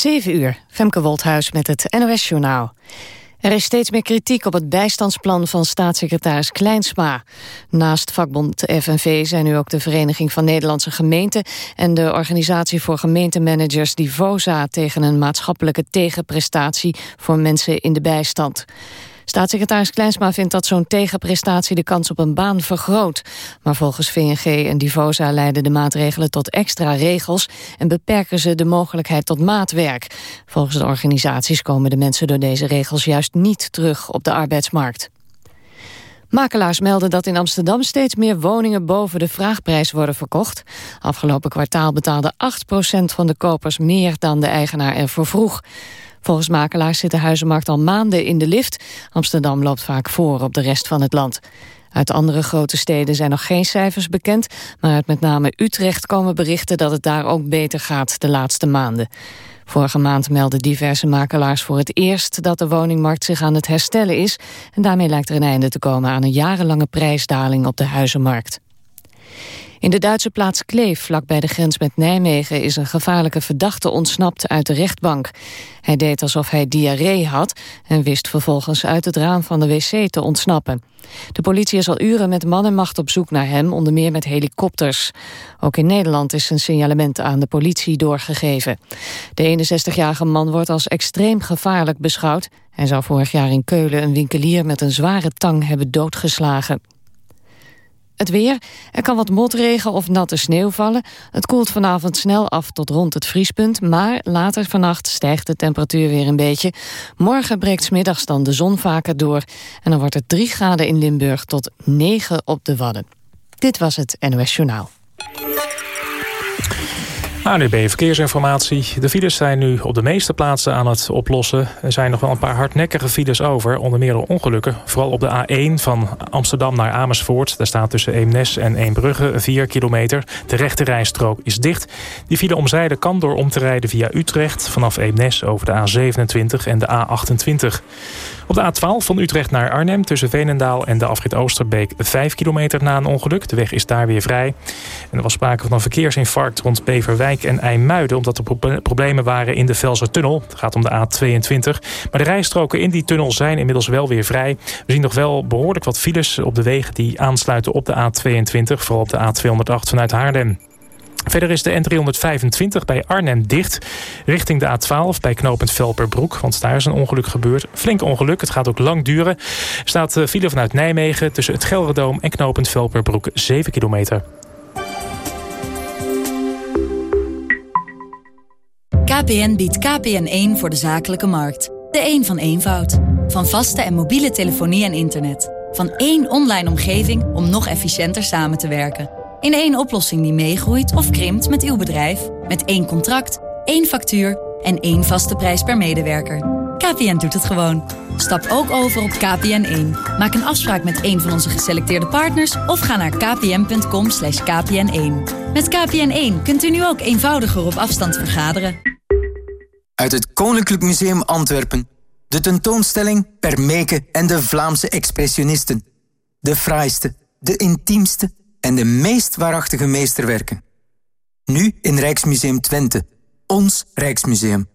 7 uur, Femke Wolthuis met het NOS-journaal. Er is steeds meer kritiek op het bijstandsplan van staatssecretaris Kleinsma. Naast vakbond FNV zijn nu ook de Vereniging van Nederlandse Gemeenten... en de Organisatie voor Gemeentemanagers Divosa... tegen een maatschappelijke tegenprestatie voor mensen in de bijstand. Staatssecretaris Kleinsma vindt dat zo'n tegenprestatie de kans op een baan vergroot. Maar volgens VNG en Divosa leiden de maatregelen tot extra regels... en beperken ze de mogelijkheid tot maatwerk. Volgens de organisaties komen de mensen door deze regels juist niet terug op de arbeidsmarkt. Makelaars melden dat in Amsterdam steeds meer woningen boven de vraagprijs worden verkocht. Afgelopen kwartaal betaalde 8% van de kopers meer dan de eigenaar ervoor vroeg. Volgens makelaars zit de huizenmarkt al maanden in de lift. Amsterdam loopt vaak voor op de rest van het land. Uit andere grote steden zijn nog geen cijfers bekend... maar uit met name Utrecht komen berichten dat het daar ook beter gaat de laatste maanden. Vorige maand meldden diverse makelaars voor het eerst dat de woningmarkt zich aan het herstellen is. En daarmee lijkt er een einde te komen aan een jarenlange prijsdaling op de huizenmarkt. In de Duitse plaats Kleef, vlakbij de grens met Nijmegen... is een gevaarlijke verdachte ontsnapt uit de rechtbank. Hij deed alsof hij diarree had... en wist vervolgens uit het raam van de wc te ontsnappen. De politie is al uren met man en macht op zoek naar hem... onder meer met helikopters. Ook in Nederland is een signalement aan de politie doorgegeven. De 61-jarige man wordt als extreem gevaarlijk beschouwd. Hij zou vorig jaar in Keulen een winkelier met een zware tang hebben doodgeslagen. Het weer. Er kan wat motregen of natte sneeuw vallen. Het koelt vanavond snel af tot rond het vriespunt... maar later vannacht stijgt de temperatuur weer een beetje. Morgen breekt smiddags dan de zon vaker door... en dan wordt het 3 graden in Limburg tot 9 op de Wadden. Dit was het NOS Journaal. ANUB Verkeersinformatie. De files zijn nu op de meeste plaatsen aan het oplossen. Er zijn nog wel een paar hardnekkige files over. Onder meer ongelukken. Vooral op de A1 van Amsterdam naar Amersfoort. Daar staat tussen Eemnes en Eembrugge 4 kilometer. De rechte rijstrook is dicht. Die file omzijden kan door om te rijden via Utrecht... vanaf Eemnes over de A27 en de A28. Op de A12 van Utrecht naar Arnhem tussen Veenendaal en de afrit Oosterbeek 5 kilometer na een ongeluk. De weg is daar weer vrij. Er was sprake van een verkeersinfarct rond Beverwijk en IJmuiden... omdat er problemen waren in de Velsertunnel. Het gaat om de A22. Maar de rijstroken in die tunnel zijn inmiddels wel weer vrij. We zien nog wel behoorlijk wat files op de wegen die aansluiten op de A22. Vooral op de A208 vanuit Haarlem. Verder is de N325 bij Arnhem dicht. Richting de A12 bij knooppunt Velperbroek. Want daar is een ongeluk gebeurd. Flink ongeluk. Het gaat ook lang duren. Staat eh, file vanuit Nijmegen tussen het Gelredoom en knooppunt Velperbroek 7 kilometer. KPN biedt KPN1 voor de zakelijke markt. De een van eenvoud. Van vaste en mobiele telefonie en internet. Van één online omgeving om nog efficiënter samen te werken. In één oplossing die meegroeit of krimpt met uw bedrijf. Met één contract, één factuur en één vaste prijs per medewerker. KPN doet het gewoon. Stap ook over op KPN1. Maak een afspraak met een van onze geselecteerde partners... of ga naar kpn.com kpn1. Met KPN1 kunt u nu ook eenvoudiger op afstand vergaderen. Uit het Koninklijk Museum Antwerpen. De tentoonstelling Permeke en de Vlaamse expressionisten. De fraaiste, de intiemste en de meest waarachtige meesterwerken. Nu in Rijksmuseum Twente. Ons Rijksmuseum.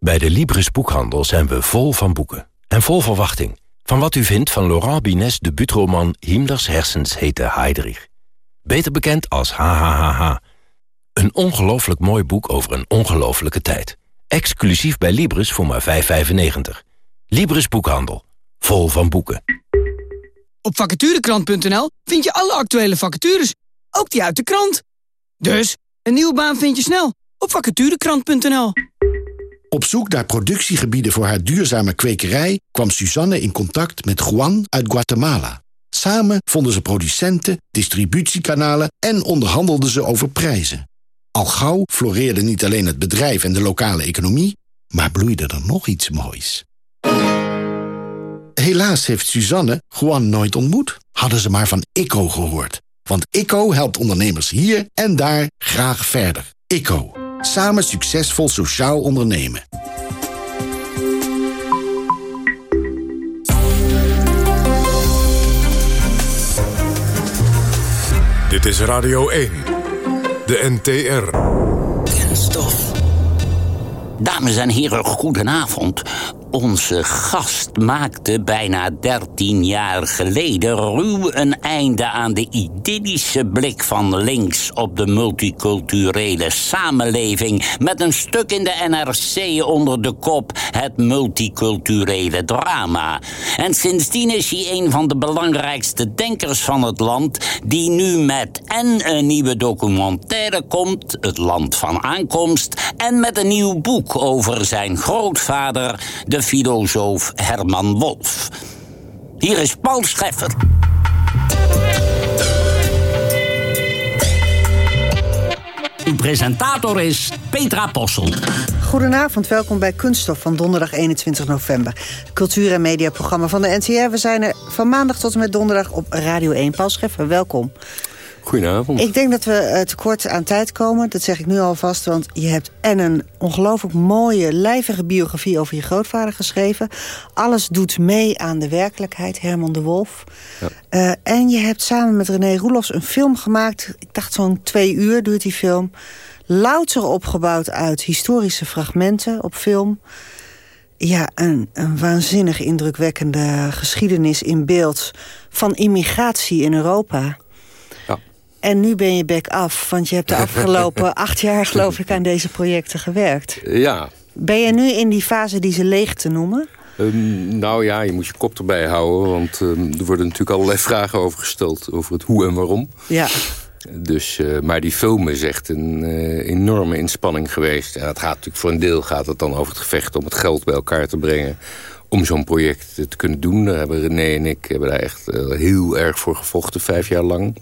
Bij de Libris Boekhandel zijn we vol van boeken. En vol verwachting. Van wat u vindt van Laurent Bines de butroman Himmlers hersens heten Heydrich. Beter bekend als HHHH. Een ongelooflijk mooi boek over een ongelooflijke tijd. Exclusief bij Libris voor maar 5,95. Libris Boekhandel. Vol van boeken. Op vacaturekrant.nl vind je alle actuele vacatures, ook die uit de krant. Dus, een nieuwe baan vind je snel op vacaturekrant.nl. Op zoek naar productiegebieden voor haar duurzame kwekerij... kwam Suzanne in contact met Juan uit Guatemala. Samen vonden ze producenten, distributiekanalen... en onderhandelden ze over prijzen. Al gauw floreerde niet alleen het bedrijf en de lokale economie... maar bloeide er nog iets moois. Helaas heeft Suzanne Juan nooit ontmoet. Hadden ze maar van ICO gehoord. Want ICO helpt ondernemers hier en daar graag verder. ICO. Samen succesvol sociaal ondernemen. Dit is Radio 1. De NTR. Kenstof. Dames en heren, goedenavond. Onze gast maakte bijna 13 jaar geleden ruw een einde aan de idyllische blik van links op de multiculturele samenleving met een stuk in de NRC onder de kop Het multiculturele drama. En sindsdien is hij een van de belangrijkste denkers van het land die nu met en een nieuwe documentaire komt, Het Land van Aankomst, en met een nieuw boek over zijn grootvader, de de filosoof Herman Wolf. Hier is Paul Scheffer. Uw presentator is Petra Possel. Goedenavond, welkom bij Kunststof van donderdag 21 november. Cultuur- en mediaprogramma van de NTR. We zijn er van maandag tot en met donderdag op Radio 1. Paul Scheffer, welkom. Goedenavond. Ik denk dat we uh, tekort aan tijd komen. Dat zeg ik nu alvast, want je hebt en een ongelooflijk mooie, lijvige biografie over je grootvader geschreven. Alles doet mee aan de werkelijkheid, Herman de Wolf. Ja. Uh, en je hebt samen met René Roelofs een film gemaakt. Ik dacht zo'n twee uur duurt die film. Louter opgebouwd uit historische fragmenten op film. Ja, een, een waanzinnig indrukwekkende geschiedenis in beeld... van immigratie in Europa... En nu ben je back af, want je hebt de afgelopen acht jaar geloof ik aan deze projecten gewerkt. Ja. Ben je nu in die fase die ze leeg te noemen? Um, nou ja, je moet je kop erbij houden, want um, er worden natuurlijk allerlei vragen over gesteld over het hoe en waarom. Ja. Dus, uh, maar die film is echt een uh, enorme inspanning geweest. En het gaat natuurlijk voor een deel gaat het dan over het gevecht om het geld bij elkaar te brengen om zo'n project te kunnen doen. Daar hebben René en ik hebben daar echt uh, heel erg voor gevochten, vijf jaar lang.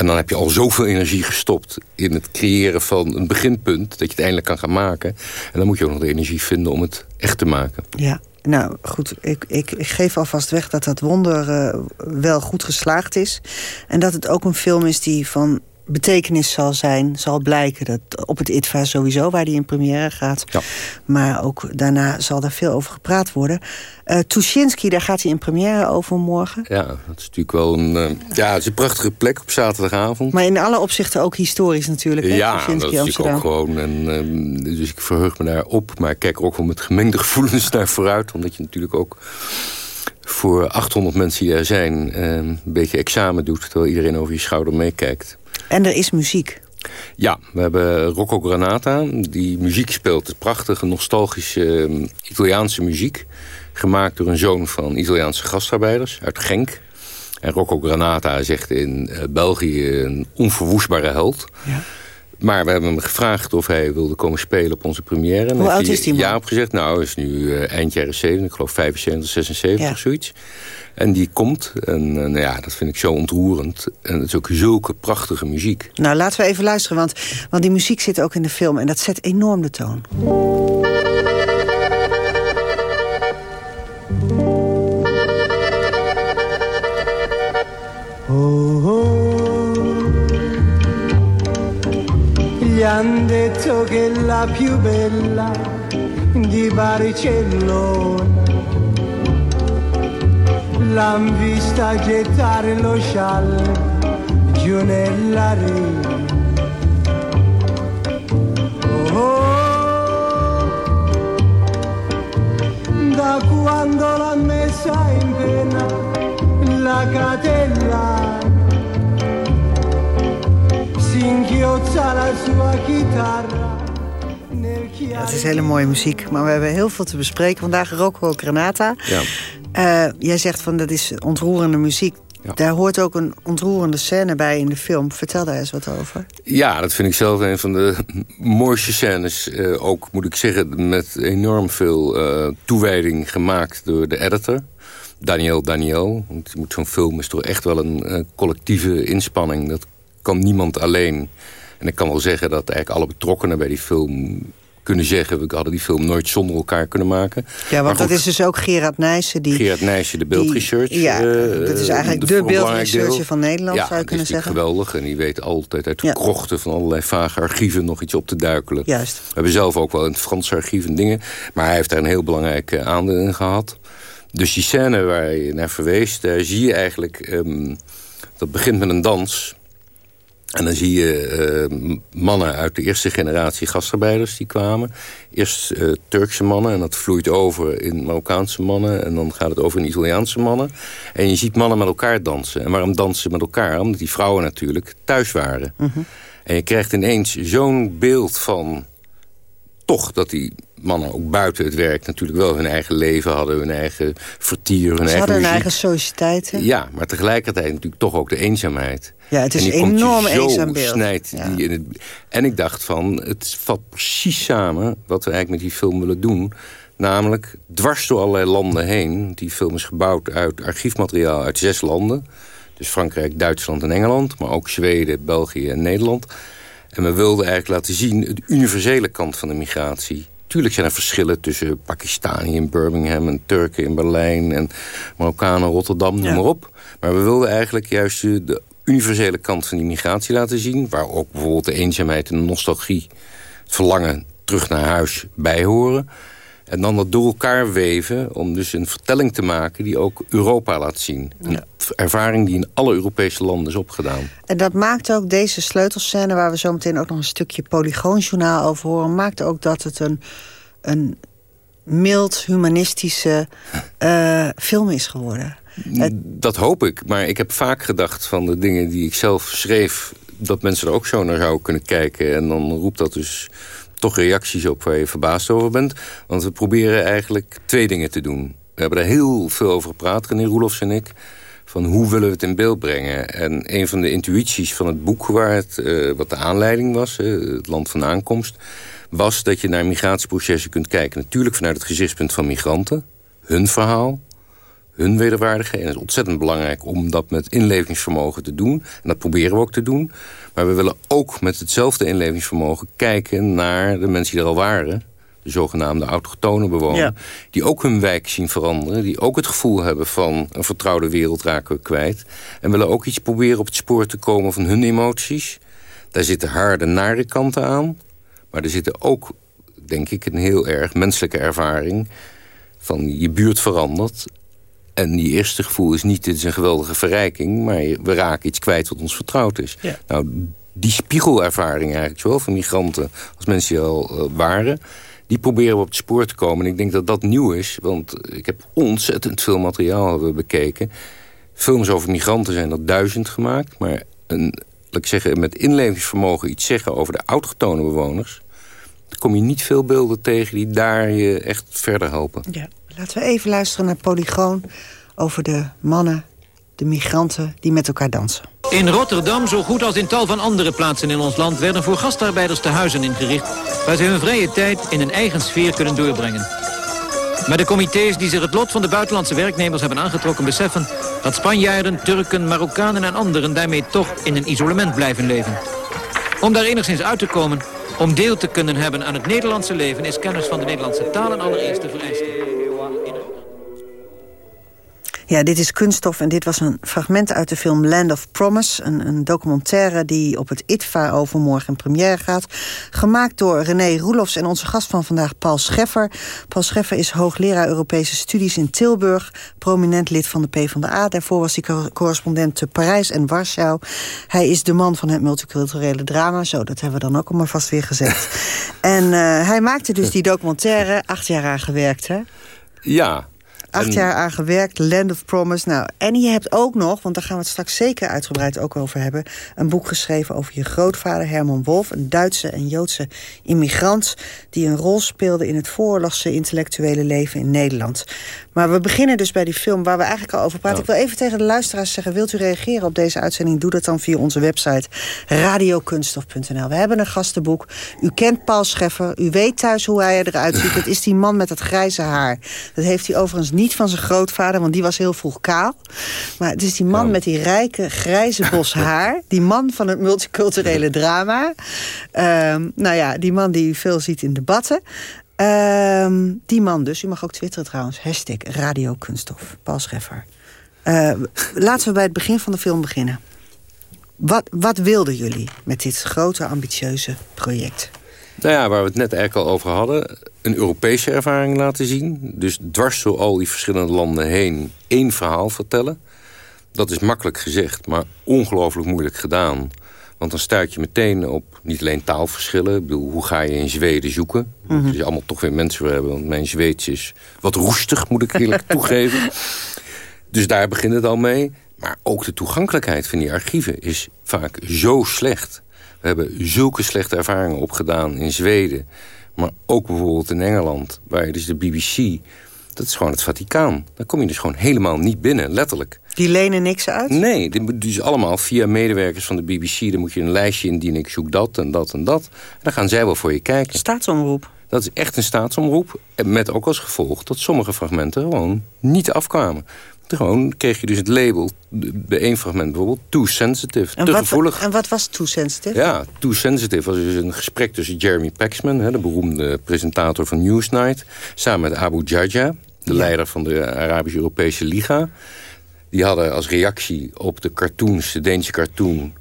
En dan heb je al zoveel energie gestopt in het creëren van een beginpunt... dat je het eindelijk kan gaan maken. En dan moet je ook nog de energie vinden om het echt te maken. Ja, nou goed, ik, ik, ik geef alvast weg dat dat wonder uh, wel goed geslaagd is. En dat het ook een film is die van betekenis zal zijn, zal blijken. Dat op het ITVA sowieso, waar die in première gaat. Ja. Maar ook daarna zal daar veel over gepraat worden. Uh, Tuschinski, daar gaat hij in première over morgen. Ja, dat is natuurlijk wel een, uh, ja, het is een prachtige plek op zaterdagavond. Maar in alle opzichten ook historisch natuurlijk. Hè? Ja, Tuschinski, dat is natuurlijk ook gewoon. En, uh, dus ik verheug me daar op. Maar ik kijk ook wel met gemengde gevoelens naar vooruit. Omdat je natuurlijk ook voor 800 mensen die er zijn... een beetje examen doet, terwijl iedereen over je schouder meekijkt. En er is muziek. Ja, we hebben Rocco Granata, die muziek speelt. Prachtige, nostalgische uh, Italiaanse muziek. Gemaakt door een zoon van Italiaanse gastarbeiders uit Genk. En Rocco Granata is echt in uh, België een onverwoestbare held. Ja. Maar we hebben hem gevraagd of hij wilde komen spelen op onze première. Hoe oud is hij? Ja, opgezegd. Nou, is nu uh, eind jaren 70, ik geloof 75, 76 Ja. of zoiets. En die komt. En uh, nou ja, dat vind ik zo ontroerend. En het is ook zulke prachtige muziek. Nou, laten we even luisteren, want, want die muziek zit ook in de film... en dat zet enorm de toon. Detto che la più bella di Barcellona. L'han vista gettare lo scialle giù nella rete. Oh, oh, da quando l'ha messa in pena la catella si inchiozza la sua chitarra Ja, het is hele mooie muziek, maar we hebben heel veel te bespreken. Vandaag Rocco Granata. Ja. Uh, jij zegt van dat is ontroerende muziek. Ja. Daar hoort ook een ontroerende scène bij in de film. Vertel daar eens wat over. Ja, dat vind ik zelf een van de mooiste scènes. Uh, ook, moet ik zeggen, met enorm veel uh, toewijding gemaakt door de editor. Daniel Daniel. Want zo'n film is toch echt wel een collectieve inspanning. Dat kan niemand alleen. En ik kan wel zeggen dat eigenlijk alle betrokkenen bij die film kunnen zeggen... we hadden die film nooit zonder elkaar kunnen maken. Ja, want dat is dus ook Gerard Nijssen. Die, Gerard Nijssen, de beeldresearch. Ja, uh, dat is eigenlijk de, de beeldresearcher van Nederland, ja, zou je kunnen zeggen. geweldig. En die weet altijd uit de ja. krochten van allerlei vage archieven... nog iets op te duikelen. Juist. We hebben zelf ook wel in het Franse archief en dingen. Maar hij heeft daar een heel belangrijk aandeel in gehad. Dus die scène waar je naar verwees, daar zie je eigenlijk... Um, dat begint met een dans... En dan zie je uh, mannen uit de eerste generatie gastarbeiders die kwamen. Eerst uh, Turkse mannen en dat vloeit over in Marokkaanse mannen. En dan gaat het over in Italiaanse mannen. En je ziet mannen met elkaar dansen. En waarom dansen ze met elkaar? Omdat die vrouwen natuurlijk thuis waren. Mm -hmm. En je krijgt ineens zo'n beeld van... toch dat die mannen ook buiten het werk natuurlijk wel hun eigen leven hadden. Hun eigen vertier, hun Ze eigen hadden hun eigen sociëteiten. Ja, maar tegelijkertijd natuurlijk toch ook de eenzaamheid. Ja, het is en enorm eenzaam beeld. Snijdt Ja. die in het, en ik dacht van, het valt precies samen wat we eigenlijk met die film willen doen. Namelijk dwars door allerlei landen heen. Die film is gebouwd uit archiefmateriaal uit zes landen. Dus Frankrijk, Duitsland en Engeland. Maar ook Zweden, België en Nederland. En we wilden eigenlijk laten zien de universele kant van de migratie. Tuurlijk zijn er verschillen tussen Pakistani in Birmingham... en Turken in Berlijn en Marokkanen in Rotterdam, noem Ja. maar op. Maar we wilden eigenlijk juist de universele kant van die migratie laten zien... waar ook bijvoorbeeld de eenzaamheid en de nostalgie... het verlangen terug naar huis bij horen. En dan dat door elkaar weven om dus een vertelling te maken... die ook Europa laat zien. Een ervaring die in alle Europese landen is opgedaan. En dat maakt ook deze sleutelscène... waar we zo meteen ook nog een stukje polygoonjournaal over horen... maakt ook dat het een, een mild, humanistische eh, film is geworden. Dat hoop ik, maar ik heb vaak gedacht van de dingen die ik zelf schreef... dat mensen er ook zo naar zouden kunnen kijken. En dan roept dat dus toch reacties op waar je verbaasd over bent. Want we proberen eigenlijk twee dingen te doen. We hebben er heel veel over gepraat, René Roelofs en ik... van hoe willen we het in beeld brengen. En een van de intuïties van het boek, waar het, eh, wat de aanleiding was... het land van aankomst, was dat je naar migratieprocessen kunt kijken. Natuurlijk vanuit het gezichtspunt van migranten, hun verhaal hun wederwaardigheid. En het is ontzettend belangrijk om dat met inlevingsvermogen te doen. En dat proberen we ook te doen. Maar we willen ook met hetzelfde inlevingsvermogen kijken naar de mensen die er al waren. De zogenaamde autochtone bewoners. Ja. Die ook hun wijk zien veranderen. Die ook het gevoel hebben van een vertrouwde wereld raken we kwijt. En willen ook iets proberen op het spoor te komen van hun emoties. Daar zitten harde, nare kanten aan. Maar er zitten ook, denk ik, een heel erg menselijke ervaring... van je buurt verandert. En die eerste gevoel is niet, dit is een geweldige verrijking... maar we raken iets kwijt wat ons vertrouwd is. Ja. Nou, die spiegelervaring eigenlijk, zowel van migranten als mensen die al eh, waren... die proberen we op het spoor te komen. En ik denk dat dat nieuw is, want ik heb ontzettend veel materiaal hebben we bekeken. Films over migranten zijn er duizend gemaakt... maar een, laat ik zeggen, met inlevingsvermogen iets zeggen over de autochtone bewoners... dan kom je niet veel beelden tegen die daar je echt verder helpen. Ja. Laten we even luisteren naar Polygoon... over de mannen, de migranten die met elkaar dansen. In Rotterdam, zo goed als in tal van andere plaatsen in ons land... werden voor gastarbeiders tehuizen ingericht... waar ze hun vrije tijd in een eigen sfeer kunnen doorbrengen. Maar de comité's die zich het lot van de buitenlandse werknemers hebben aangetrokken... beseffen dat Spanjaarden, Turken, Marokkanen en anderen... daarmee toch in een isolement blijven leven. Om daar enigszins uit te komen, om deel te kunnen hebben aan het Nederlandse leven... is kennis van de Nederlandse taal een allereerste vereiste. Ja, dit is Kunststof en dit was een fragment uit de film Land of Promise. Een, een documentaire die op het ITVA overmorgen in première gaat. Gemaakt door René Roelofs en onze gast van vandaag Paul Scheffer. Paul Scheffer is hoogleraar Europese studies in Tilburg. Prominent lid van de PvdA. Daarvoor was hij co- correspondent te Parijs en Warschau. Hij is de man van het multiculturele drama. Zo, dat hebben we dan ook allemaal vast weer gezegd. en eh, hij maakte dus die documentaire. Acht jaar aan gewerkt, hè? Ja. Acht En- jaar aan gewerkt, Land of Promise. Nou, en je hebt ook nog, want daar gaan we het straks zeker uitgebreid ook over hebben... een boek geschreven over je grootvader Herman Wolf... een Duitse en Joodse immigrant... die een rol speelde in het vooroorlogse intellectuele leven in Nederland. Maar we beginnen dus bij die film waar we eigenlijk al over praten. Ik wil even tegen de luisteraars zeggen... wilt u reageren op deze uitzending? Doe dat dan via onze website radiokunstof.nl. We hebben een gastenboek. U kent Paul Scheffer. U weet thuis hoe hij eruit ziet. Het is die man met dat grijze haar. Dat heeft hij overigens niet van zijn grootvader... want die was heel vroeg kaal. Maar het is die man met die rijke grijze bos haar. Die man van het multiculturele drama. Ehm, nou ja, die man die u veel ziet in debatten. Ehm, die man dus. U mag ook twitteren trouwens. Hashtag Radio Kunststof. Paul Scheffer. Eh, laten we bij het begin van de film beginnen. Wat, wat wilden jullie met dit grote, ambitieuze project? Nou ja, waar we het net eigenlijk al over hadden... een Europese ervaring laten zien. Dus dwars door al die verschillende landen heen één verhaal vertellen. Dat is makkelijk gezegd, maar ongelooflijk moeilijk gedaan. Want dan stuit je meteen op niet alleen taalverschillen. Ik bedoel, hoe ga je in Zweden zoeken? Mm -hmm. je allemaal toch weer mensen voor hebben. Want mijn Zweeds is wat roestig, moet ik eerlijk toegeven. Dus daar begint het al mee. Maar ook de toegankelijkheid van die archieven is vaak zo slecht. We hebben zulke slechte ervaringen opgedaan in Zweden. Maar ook bijvoorbeeld in Engeland, waar je dus de BBC... dat is gewoon het Vaticaan. Daar kom je dus gewoon helemaal niet binnen, letterlijk. Die lenen niks uit? Nee, dit moet dus allemaal via medewerkers van de BBC. Dan moet je een lijstje indienen, ik zoek dat en dat en dat. En dan gaan zij wel voor je kijken. Staatsomroep? Dat is echt een staatsomroep. Met ook als gevolg dat sommige fragmenten gewoon niet afkwamen. Gewoon kreeg je dus het label, bij één fragment bijvoorbeeld, too sensitive, en te wat, gevoelig. En wat was too sensitive? Ja, too sensitive was dus een gesprek tussen Jeremy Paxman, de beroemde presentator van Newsnight, samen met Abu Jaja, de leider van de Arabisch-Europese Liga. Die hadden als reactie op de cartoons, de Deense cartoon...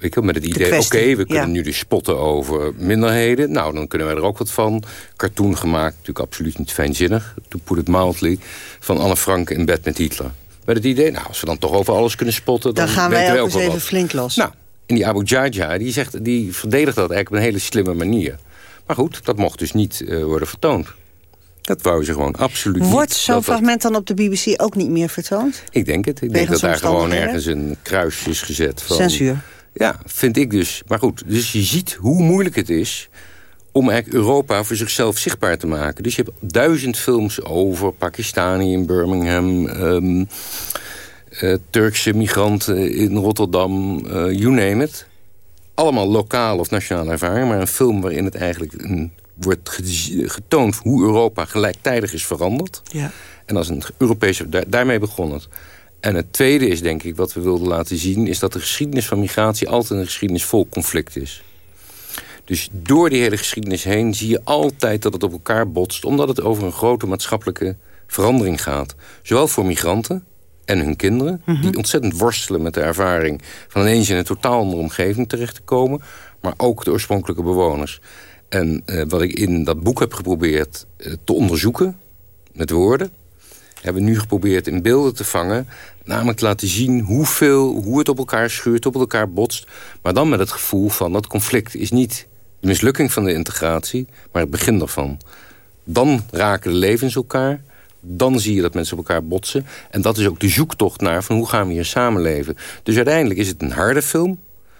Je, met het idee, oké, okay, we kunnen ja. nu dus spotten over minderheden. Nou, dan kunnen wij er ook wat van. Cartoon gemaakt, natuurlijk absoluut niet fijnzinnig. To put it mildly. Van Anne Frank in bed met Hitler. Met het idee, nou, als we dan toch over alles kunnen spotten... Dan, dan gaan wij ook eens even wat. flink los. Nou, en die Abu Jaja, die, zegt, die verdedigt dat eigenlijk op een hele slimme manier. Maar goed, dat mocht dus niet uh, worden vertoond. Dat wou ze gewoon absoluut niet. Wordt zo'n fragment dan op de BBC ook niet meer vertoond? Ik denk het. Ik denk dat daar gewoon ergens een kruisje is gezet. Van, Censuur. Ja, vind ik dus. Maar goed, dus je ziet hoe moeilijk het is om eigenlijk Europa voor zichzelf zichtbaar te maken. Dus je hebt duizend films over Pakistani in Birmingham... Um, uh, Turkse migranten in Rotterdam, uh, you name it. Allemaal lokale of nationale ervaring, maar een film waarin het eigenlijk een, wordt getoond hoe Europa gelijktijdig is veranderd. Ja. En als een Europese, daar, daarmee begon het. En het tweede is, denk ik, wat we wilden laten zien... is dat de geschiedenis van migratie altijd een geschiedenis vol conflict is. Dus door die hele geschiedenis heen zie je altijd dat het op elkaar botst... omdat het over een grote maatschappelijke verandering gaat. Zowel voor migranten en hun kinderen... Mm -hmm. die ontzettend worstelen met de ervaring... van ineens in een totaal andere omgeving terecht te komen... maar ook de oorspronkelijke bewoners. En uh, wat ik in dat boek heb geprobeerd uh, te onderzoeken... met woorden hebben nu geprobeerd in beelden te vangen. Namelijk te laten zien hoeveel, hoe het op elkaar schuurt, op elkaar botst. Maar dan met het gevoel van dat conflict is niet de mislukking van de integratie... maar het begin ervan. Dan raken de levens elkaar. Dan zie je dat mensen op elkaar botsen. En dat is ook de zoektocht naar van hoe gaan we hier samenleven. Dus uiteindelijk is het een harde film.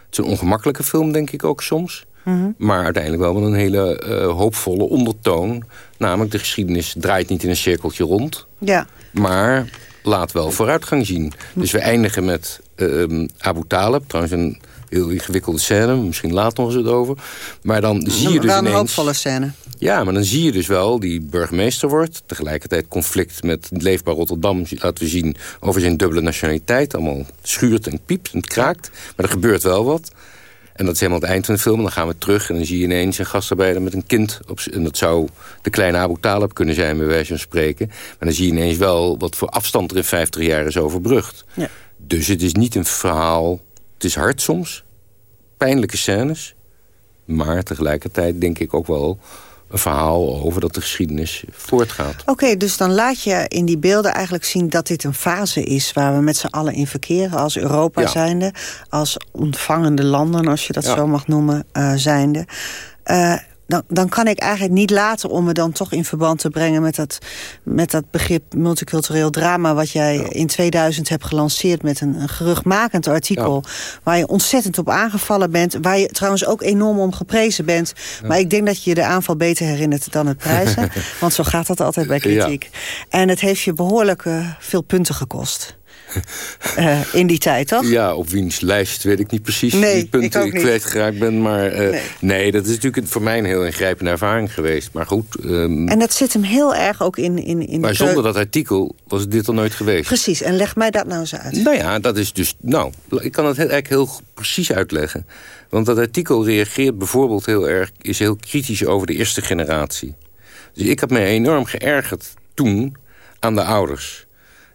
Het is een ongemakkelijke film, denk ik ook soms. Mm -hmm. Maar uiteindelijk wel met een hele uh, hoopvolle ondertoon. Namelijk de geschiedenis draait niet in een cirkeltje rond. Ja. Maar laat wel vooruitgang zien. Dus we eindigen met uh, Abu Talib. Trouwens een heel ingewikkelde scène. Misschien later nog eens het over. Maar dan zie je dus wel een ineens... hoopvolle scène. Ja, maar dan zie je dus wel die burgemeester wordt. Tegelijkertijd conflict met Leefbaar Rotterdam. Laten we zien over zijn dubbele nationaliteit. Allemaal schuurt en piept en kraakt. Maar er gebeurt wel wat. En dat is helemaal het eind van de film. En dan gaan we terug en dan zie je ineens een gastarbeider met een kind. Op en dat zou de kleine Abu Talib kunnen zijn, bij wijze van spreken. Maar dan zie je ineens wel wat voor afstand er in 50 jaar is overbrugd. Ja. Dus het is niet een verhaal... Het is hard soms. Pijnlijke scènes. Maar tegelijkertijd denk ik ook wel een verhaal over dat de geschiedenis voortgaat. Oké, okay, dus dan laat je in die beelden eigenlijk zien dat dit een fase is... waar we met z'n allen in verkeren, als Europa Ja. zijnde... als ontvangende landen, als je dat Ja. zo mag noemen, eh, zijnde. Eh, dan, dan kan ik eigenlijk niet laten om me dan toch in verband te brengen... met dat, met dat begrip multicultureel drama... wat jij in 2000 hebt gelanceerd met een, een geruchtmakend artikel... waar je ontzettend op aangevallen bent. Waar je trouwens ook enorm om geprezen bent. Maar ik denk dat je je de aanval beter herinnert dan het prijzen. want zo gaat dat altijd bij kritiek. En het heeft je behoorlijk eh, veel punten gekost. Eh, in die tijd, toch? Ja, op wiens lijst weet ik niet precies Nee, die punten ik kwijtgeraakt ben. Maar eh, Nee. nee. dat is natuurlijk voor mij een heel ingrijpende ervaring geweest. Maar goed, ehm, En dat zit hem heel erg ook in... in, in maar de- zonder dat artikel was dit er nooit geweest. Precies, en leg mij dat nou eens uit. Nou ja, dat is dus... Nou, ik kan het eigenlijk heel precies uitleggen. Want dat artikel reageert bijvoorbeeld heel erg... is heel kritisch over de eerste generatie. Dus ik heb me enorm geërgerd toen aan de ouders.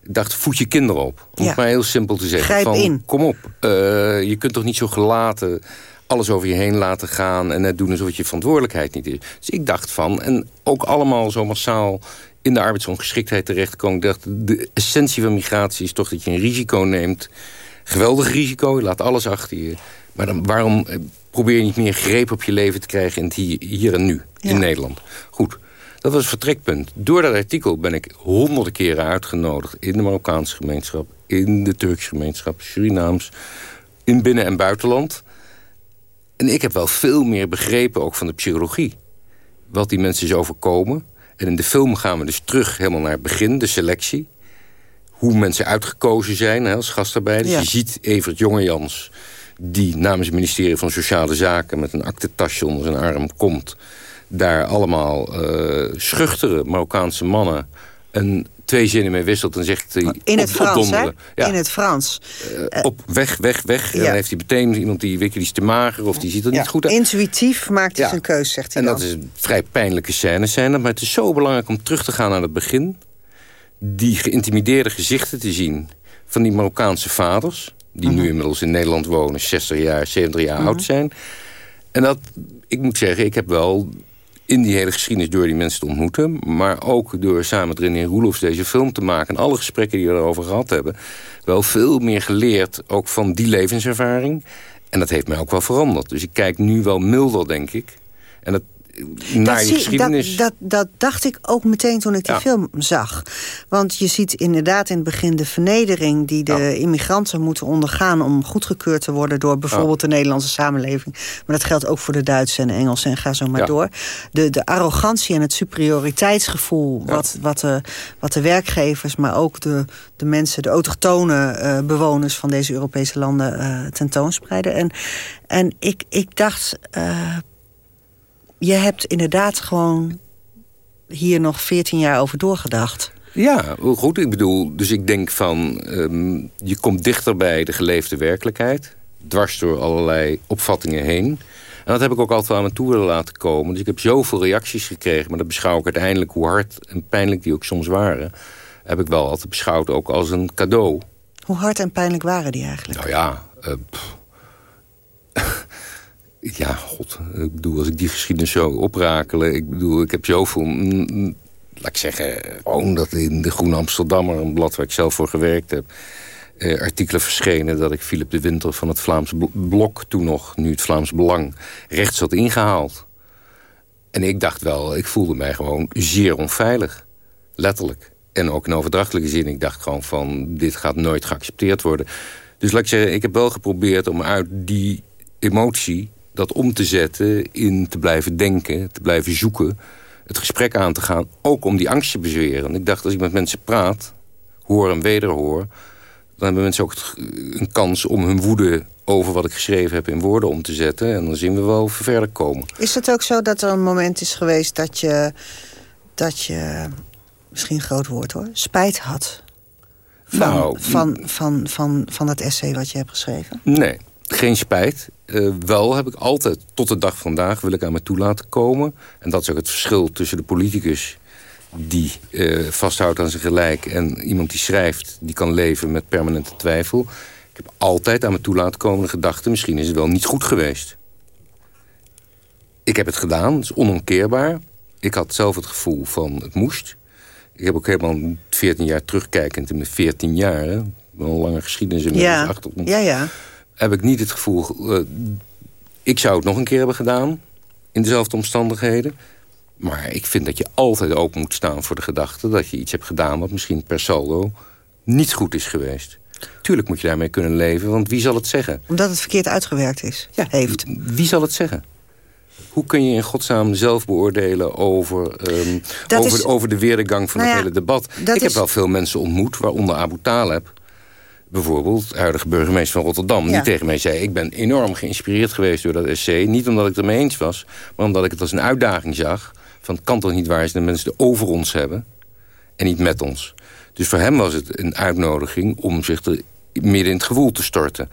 Ik dacht, voed je kinderen op. Om Ja. het maar heel simpel te zeggen. Grijp van, in. Kom op, eh, je kunt toch niet zo gelaten alles over je heen laten gaan... en net doen alsof het je verantwoordelijkheid niet is. Dus ik dacht van, en ook allemaal zo massaal in de arbeidsongeschiktheid terechtkomen. Ik dacht, de essentie van migratie is toch dat je een risico neemt. Geweldig risico, je laat alles achter je. Maar dan, waarom eh, probeer je niet meer greep op je leven te krijgen... in het hier, hier en nu, in Nederland? Goed, dat was het vertrekpunt. Door dat artikel ben ik honderden keren uitgenodigd... in de Marokkaanse gemeenschap, in de Turkse gemeenschap... Surinaams, in binnen- en buitenland. En ik heb wel veel meer begrepen, ook van de psychologie... wat die mensen is overkomen. En in de film gaan we dus terug helemaal naar het begin, de selectie. Hoe mensen uitgekozen zijn hè, als gastarbeiders. Ja. Je ziet Evert Jongejans die namens het ministerie van Sociale Zaken... met een aktentasje onder zijn arm komt... daar allemaal eh, schuchtere Marokkaanse mannen... een twee zinnen mee wisselt en zegt... hij In het Frans, hè? Ja. In het Frans. Eh, op weg, weg, weg. En dan heeft hij meteen iemand die weet je, die is te mager... of die ziet er niet goed uit. Intuïtief maakt hij zijn keus, zegt hij En dan. dat is vrij pijnlijke scènes zijn dat, maar het is zo belangrijk om terug te gaan naar het begin. Die geïntimideerde gezichten te zien van die Marokkaanse vaders... die Mhm. nu inmiddels in Nederland wonen, 60 jaar, 70 jaar oud zijn. En dat, ik moet zeggen, ik heb wel in die hele geschiedenis door die mensen te ontmoeten... maar ook door samen met René Roelofs deze film te maken... en alle gesprekken die we erover gehad hebben... wel veel meer geleerd, ook van die levenservaring. En dat heeft mij ook wel veranderd. Dus ik kijk nu wel milder, denk ik. En dat, naar die zie- geschiedenis... Dat, dat, dat dacht ik ook meteen toen ik die film zag. Want je ziet inderdaad in het begin de vernedering... die de immigranten moeten ondergaan om goedgekeurd te worden... door bijvoorbeeld de Nederlandse samenleving. Maar dat geldt ook voor de Duitsers en Engelsen en ga zo maar door. De, de arrogantie en het superioriteitsgevoel... Wat, wat, de, wat de werkgevers, maar ook de, de mensen... de autochtone eh, bewoners van deze Europese landen eh, tentoonspreiden. En, en ik, ik dacht... eh, je hebt inderdaad gewoon hier nog 14 jaar over doorgedacht. Ja, goed. Ik bedoel, dus ik denk van... ehm, je komt dichter bij de geleefde werkelijkheid. Dwars door allerlei opvattingen heen. En dat heb ik ook altijd wel aan me toe willen laten komen. Dus ik heb zoveel reacties gekregen. Maar dat beschouw ik uiteindelijk, hoe hard en pijnlijk die ook soms waren... heb ik wel altijd beschouwd ook als een cadeau. Hoe hard en pijnlijk waren die eigenlijk? Nou ja, eh. ja, god. Ik bedoel, als ik die geschiedenis zo oprakelen... Ik bedoel, ik heb zoveel... mm, mm, laat ik zeggen, gewoon dat in de Groene Amsterdammer... een blad waar ik zelf voor gewerkt heb... eh, artikelen verschenen dat ik Philip de Winter van het Vlaams Bl- Blok... toen nog, nu het Vlaams Belang, rechts had ingehaald. En ik dacht wel, ik voelde mij gewoon zeer onveilig. Letterlijk. En ook in overdrachtelijke zin. Ik dacht gewoon van, dit gaat nooit geaccepteerd worden. Dus laat ik zeggen, ik heb wel geprobeerd om uit die emotie... dat om te zetten in te blijven denken, te blijven zoeken... het gesprek aan te gaan, ook om die angst te bezweren. Ik dacht, als ik met mensen praat, hoor en wederhoor... dan hebben mensen ook een kans om hun woede over wat ik geschreven heb... in woorden om te zetten. En dan zien we wel verder komen. Is het ook zo dat er een moment is geweest dat je... dat je, misschien een groot woord hoor, spijt had... van, Nou, van, van, van, van dat essay wat je hebt geschreven? Nee, geen spijt. Eh, wel heb ik altijd, tot de dag vandaag, wil ik aan me toe laten komen. En dat is ook het verschil tussen de politicus die eh, vasthoudt aan zijn gelijk... en iemand die schrijft, die kan leven met permanente twijfel. Ik heb altijd aan me toe laten komen de gedachte... misschien is het wel niet goed geweest. Ik heb het gedaan, het is onomkeerbaar. Ik had zelf het gevoel van het moest. Ik heb ook helemaal 14 jaar terugkijkend in mijn 14 jaar... Hè, een lange geschiedenis in Ja, achter ons ja, ja. Heb ik niet het gevoel... eh, ik zou het nog een keer hebben gedaan, in dezelfde omstandigheden. Maar ik vind dat je altijd open moet staan voor de gedachte... dat je iets hebt gedaan wat misschien per saldo niet goed is geweest. Tuurlijk moet je daarmee kunnen leven, want wie zal het zeggen? Omdat het verkeerd uitgewerkt is, heeft. Wie zal het zeggen? Hoe kun je in godsnaam zelf beoordelen over, ehm, over, is- over de weergang van Nou het ja, hele debat? Ik heb wel veel mensen ontmoet, waaronder Abu Taleb... bijvoorbeeld, de huidige burgemeester van Rotterdam... Ja. die tegen mij zei, ik ben enorm geïnspireerd geweest door dat essay. Niet omdat ik het ermee eens was, maar omdat ik het als een uitdaging zag... van het kan toch niet waar zijn dat mensen het over ons hebben... en niet met ons. Dus voor hem was het een uitnodiging om zich er midden in het gewoel te storten.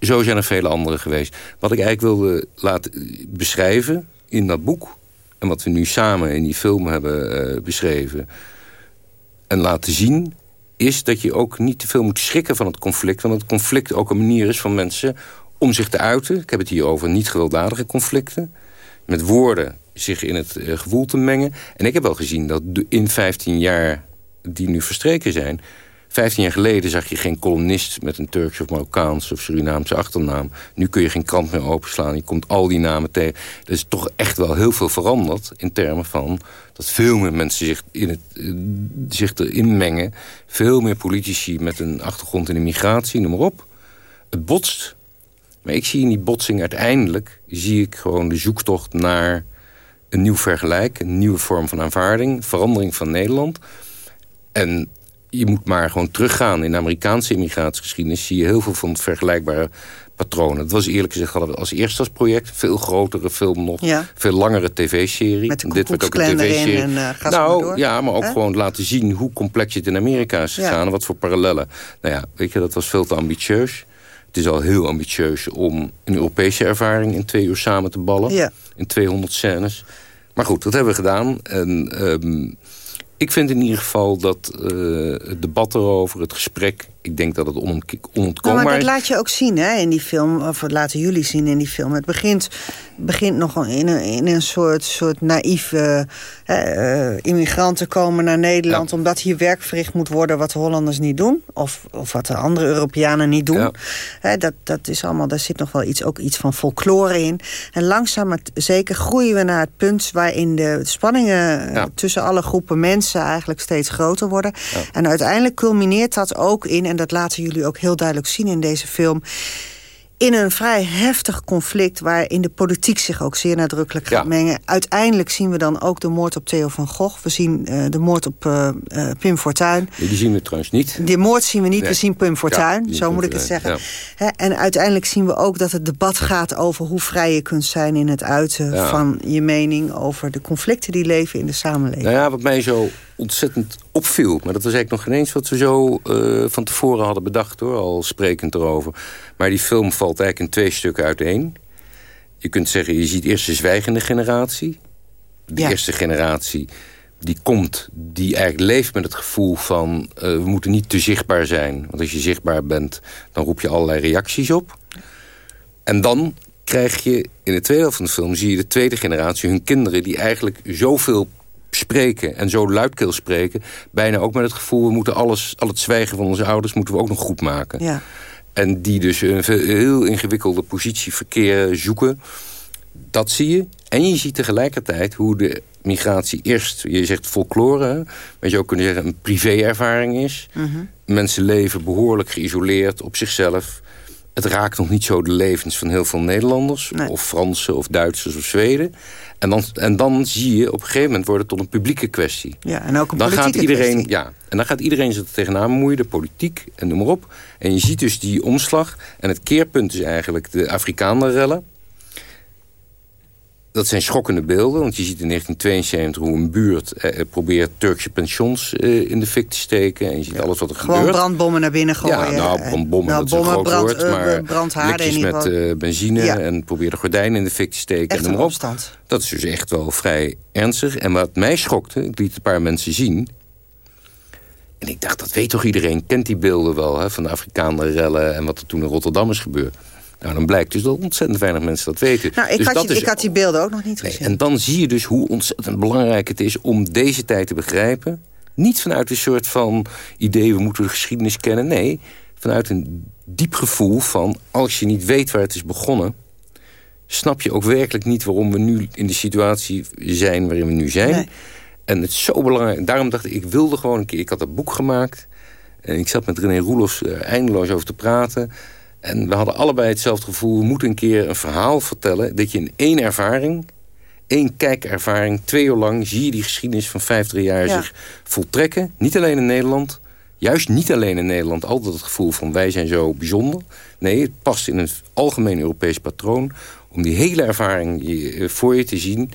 Zo zijn er vele anderen geweest. Wat ik eigenlijk wilde laten beschrijven in dat boek... en wat we nu samen in die film hebben eh, beschreven... en laten zien, is dat je ook niet te veel moet schrikken van het conflict... want het conflict ook een manier is van mensen om zich te uiten. Ik heb het hier over niet gewelddadige conflicten. Met woorden zich in het eh, gewoel te mengen. En ik heb wel gezien dat in 15 jaar die nu verstreken zijn... Vijftien jaar geleden zag je geen columnist met een Turks of Marokkaans of Surinaamse achternaam. Nu kun je geen krant meer openslaan. Je komt al die namen tegen. Er is toch echt wel heel veel veranderd in termen van dat veel meer mensen zich, in het, eh, zich erin mengen. Veel meer politici met een achtergrond in de migratie, noem maar op. Het botst. Maar ik zie in die botsing uiteindelijk... zie ik gewoon de zoektocht naar een nieuw vergelijk... een nieuwe vorm van aanvaarding, verandering van Nederland. En je moet maar gewoon teruggaan in de Amerikaanse immigratiegeschiedenis... zie je heel veel van het vergelijkbare patronen. Dat was eerlijk gezegd hadden we als eerste als project. Veel grotere film nog. Ja. Veel langere tv-serie. Dit werd ook een tv-serie. uh, ga nou, ja, maar ook gewoon laten zien hoe complex het in Amerika is Ja. gegaan. En wat voor parallellen. Nou ja, weet je, dat was veel te ambitieus. Het is al heel ambitieus om een Europese ervaring in twee uur samen te ballen. Ja. In 200 scènes. Maar goed, dat hebben we gedaan. En ehm, ik vind in ieder geval dat eh, het debat erover, het gesprek... ik denk dat het Nou, onontkoombaar maar dat is. laat je ook zien hè, in die film, of dat laten jullie zien in die film. Het begint, begint nog in een, in een soort, soort naïeve... eh, immigranten komen naar Nederland omdat hier werk verricht moet worden... wat de Hollanders niet doen, of, of wat de andere Europeanen niet doen. Ja. Hè, dat, dat is allemaal, daar zit nog wel iets, ook iets van folklore in. En langzaam maar zeker groeien we naar het punt... waarin de spanningen eh, tussen alle groepen mensen eigenlijk steeds groter worden. En uiteindelijk culmineert dat ook in, en dat laten jullie ook heel duidelijk zien in deze film... in een vrij heftig conflict waarin de politiek zich ook zeer nadrukkelijk gaat Ja. mengen. Uiteindelijk zien we dan ook de moord op Theo van Gogh. We zien eh, de moord op eh, eh, Pim Fortuyn. Die zien we trouwens niet. Die moord zien we niet, Nee. we zien Pim Fortuyn. Ja, zo moet ik het zeggen. En uiteindelijk zien we ook dat het debat gaat over hoe vrij je kunt zijn in het uiten van je mening over de conflicten die leven in de samenleving. Nou ja, wat mij zo ontzettend opviel... maar dat was eigenlijk nog geen eens wat we zo eh, van tevoren hadden bedacht... hoor, al sprekend erover. Maar die film valt eigenlijk in twee stukken uiteen. Je kunt zeggen, je ziet eerst de zwijgende generatie. De Ja. eerste generatie die komt, die eigenlijk leeft met het gevoel van... eh, we moeten niet te zichtbaar zijn. Want als je zichtbaar bent, dan roep je allerlei reacties op. En dan krijg je in de tweede helft van de film... zie je de tweede generatie, hun kinderen... die eigenlijk zoveel spreken en zo luidkeel spreken... bijna ook met het gevoel... we moeten alles, al het zwijgen van onze ouders moeten we ook nog goed maken. Ja. En die dus een heel ingewikkelde positie verkeer zoeken. Dat zie je. En je ziet tegelijkertijd hoe de migratie eerst... je zegt folklore, maar je zou ook kunnen zeggen... een privé-ervaring is. Mhm. Mensen leven behoorlijk geïsoleerd op zichzelf. Het raakt nog niet zo de levens van heel veel Nederlanders... of Fransen of Duitsers of Zweden. En dan, en dan zie je op een gegeven moment wordt het tot een publieke kwestie. Ja, en ook een dan gaat iedereen, kwestie. ja, en dan gaat iedereen zich er tegenaan bemoeien, de politiek en noem maar op. En je ziet dus die omslag. En het keerpunt is eigenlijk de Afrikanerrellen. Dat zijn schokkende beelden, want je ziet in 1972 hoe een buurt eh, eh, probeert Turkse pensions eh, in de fik te steken. En je ziet alles wat er Gewoon gebeurt. brandbommen naar binnen gooien. Ja, nou, en- brandbommen, nou, dat is een bommen, groot brand, woord. Maar brandhaarden in blikjes ieder met benzine Ja. en probeerde gordijnen in de fik te steken. Echt en een opstand. Dat is dus echt wel vrij ernstig. En wat mij schokte, ik liet een paar mensen zien... en ik dacht, dat weet toch iedereen, kent die beelden wel... Hè, van de Afrikaanse en wat er toen in Rotterdam is gebeurd. Nou, dan blijkt dus dat ontzettend weinig mensen dat weten. Nou, ik, Dus had, dat die, is ik had die beelden ook nog niet Nee, gezien. en dan zie je dus hoe ontzettend belangrijk het is om deze tijd te begrijpen. Niet vanuit een soort van idee, we moeten de geschiedenis kennen. Nee, vanuit een diep gevoel van, als je niet weet waar het is begonnen... snap je ook werkelijk niet waarom we nu in de situatie zijn waarin we nu zijn. Nee. En het is zo belangrijk. Daarom dacht ik, ik wilde gewoon een keer... Ik had dat boek gemaakt. En ik zat met René Roelofs er eindeloos over te praten. En we hadden allebei hetzelfde gevoel. We moeten een keer een verhaal vertellen... dat je in één ervaring, één kijkervaring... twee uur lang zie je die geschiedenis van 50 jaar Ja. zich voltrekken. Niet alleen in Nederland. Juist niet alleen in Nederland. Altijd het gevoel van wij zijn zo bijzonder. Nee, het past in een algemeen Europees patroon. Om die hele ervaring je- voor je te zien...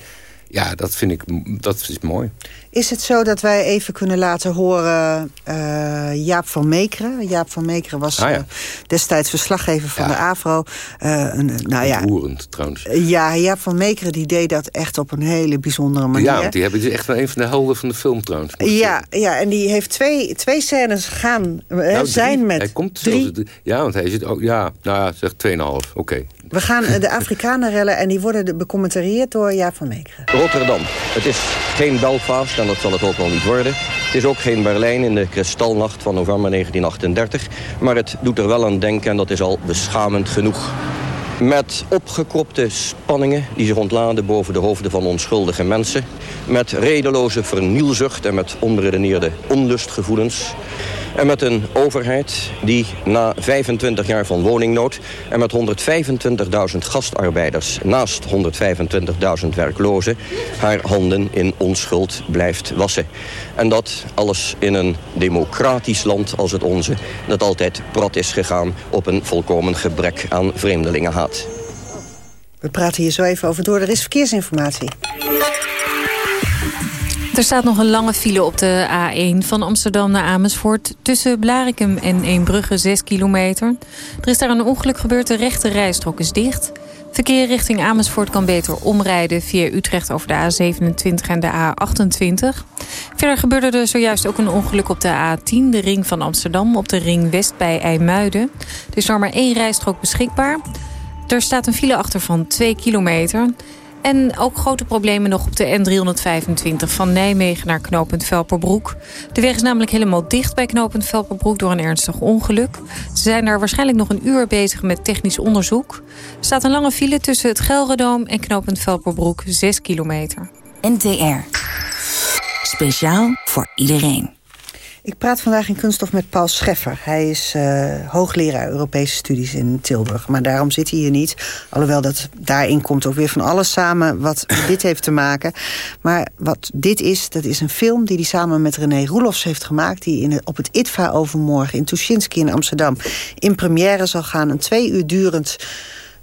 Ja, dat vind ik dat is mooi. Is het zo dat wij even kunnen laten horen eh, Jaap van Meekeren? Jaap van Meekeren was Ah, ja. eh, destijds verslaggever van de AVRO. Eh, een, nou ja, trouwens. ja, Jaap van Meekeren die deed dat echt op een hele bijzondere manier. Ja, want die hebben dus echt wel een van de helden van de film trouwens. Ja, ja, en die heeft twee, twee scènes gaan Nou, drie. zijn met Hij komt drie. zelfs. Ja, want hij zit ook... Ja, nou ja, zeg 2,5. Oké. We gaan de Afrikanen rellen en die worden de- becommentarieerd door Jaap van Meekeren. Rotterdam. Het is geen Belfast en dat zal het ook nog niet worden. Het is ook geen Berlijn in de kristalnacht van november 1938. Maar het doet er wel aan denken en dat is al beschamend genoeg. Met opgekropte spanningen die zich ontladen boven de hoofden van onschuldige mensen. Met redeloze vernielzucht en met onberedeneerde onlustgevoelens. En met een overheid die na 25 jaar van woningnood... en met 125.000 gastarbeiders naast 125.000 werklozen... haar handen in onschuld blijft wassen. En dat alles in een democratisch land als het onze... dat altijd prat is gegaan op een volkomen gebrek aan vreemdelingenhaat. We praten hier zo even over door. Er is verkeersinformatie. Er staat nog een lange file op de A1 van Amsterdam naar Amersfoort... tussen Blarikum en Eembrugge 6 kilometer. Er is daar een ongeluk gebeurd, de rechte rijstrook is dicht. Verkeer richting Amersfoort kan beter omrijden via Utrecht over de A27 en de A28. Verder gebeurde er zojuist ook een ongeluk op de A10, de ring van Amsterdam... op de ring west bij IJmuiden. Er is nog maar één rijstrook beschikbaar. Er staat een file achter van 2 kilometer... En ook grote problemen nog op de N325 van Nijmegen naar knooppunt Velperbroek. De weg is namelijk helemaal dicht bij knooppunt Velperbroek door een ernstig ongeluk. Ze zijn daar waarschijnlijk nog een uur bezig met technisch onderzoek. Er staat een lange file tussen het Gelredoom en knooppunt Velperbroek, 6 kilometer. NTR. Speciaal voor iedereen. Ik praat vandaag in Kunststof met Paul Scheffer. Hij is uh, hoogleraar Europese studies in Tilburg. Maar daarom zit hij hier niet. Alhoewel dat daarin komt ook weer van alles samen wat dit heeft te maken. Maar wat dit is, dat is een film die hij samen met René Roelofs heeft gemaakt... die in op het ITVA overmorgen in Tuschinski in Amsterdam in première zal gaan. Een twee uur durend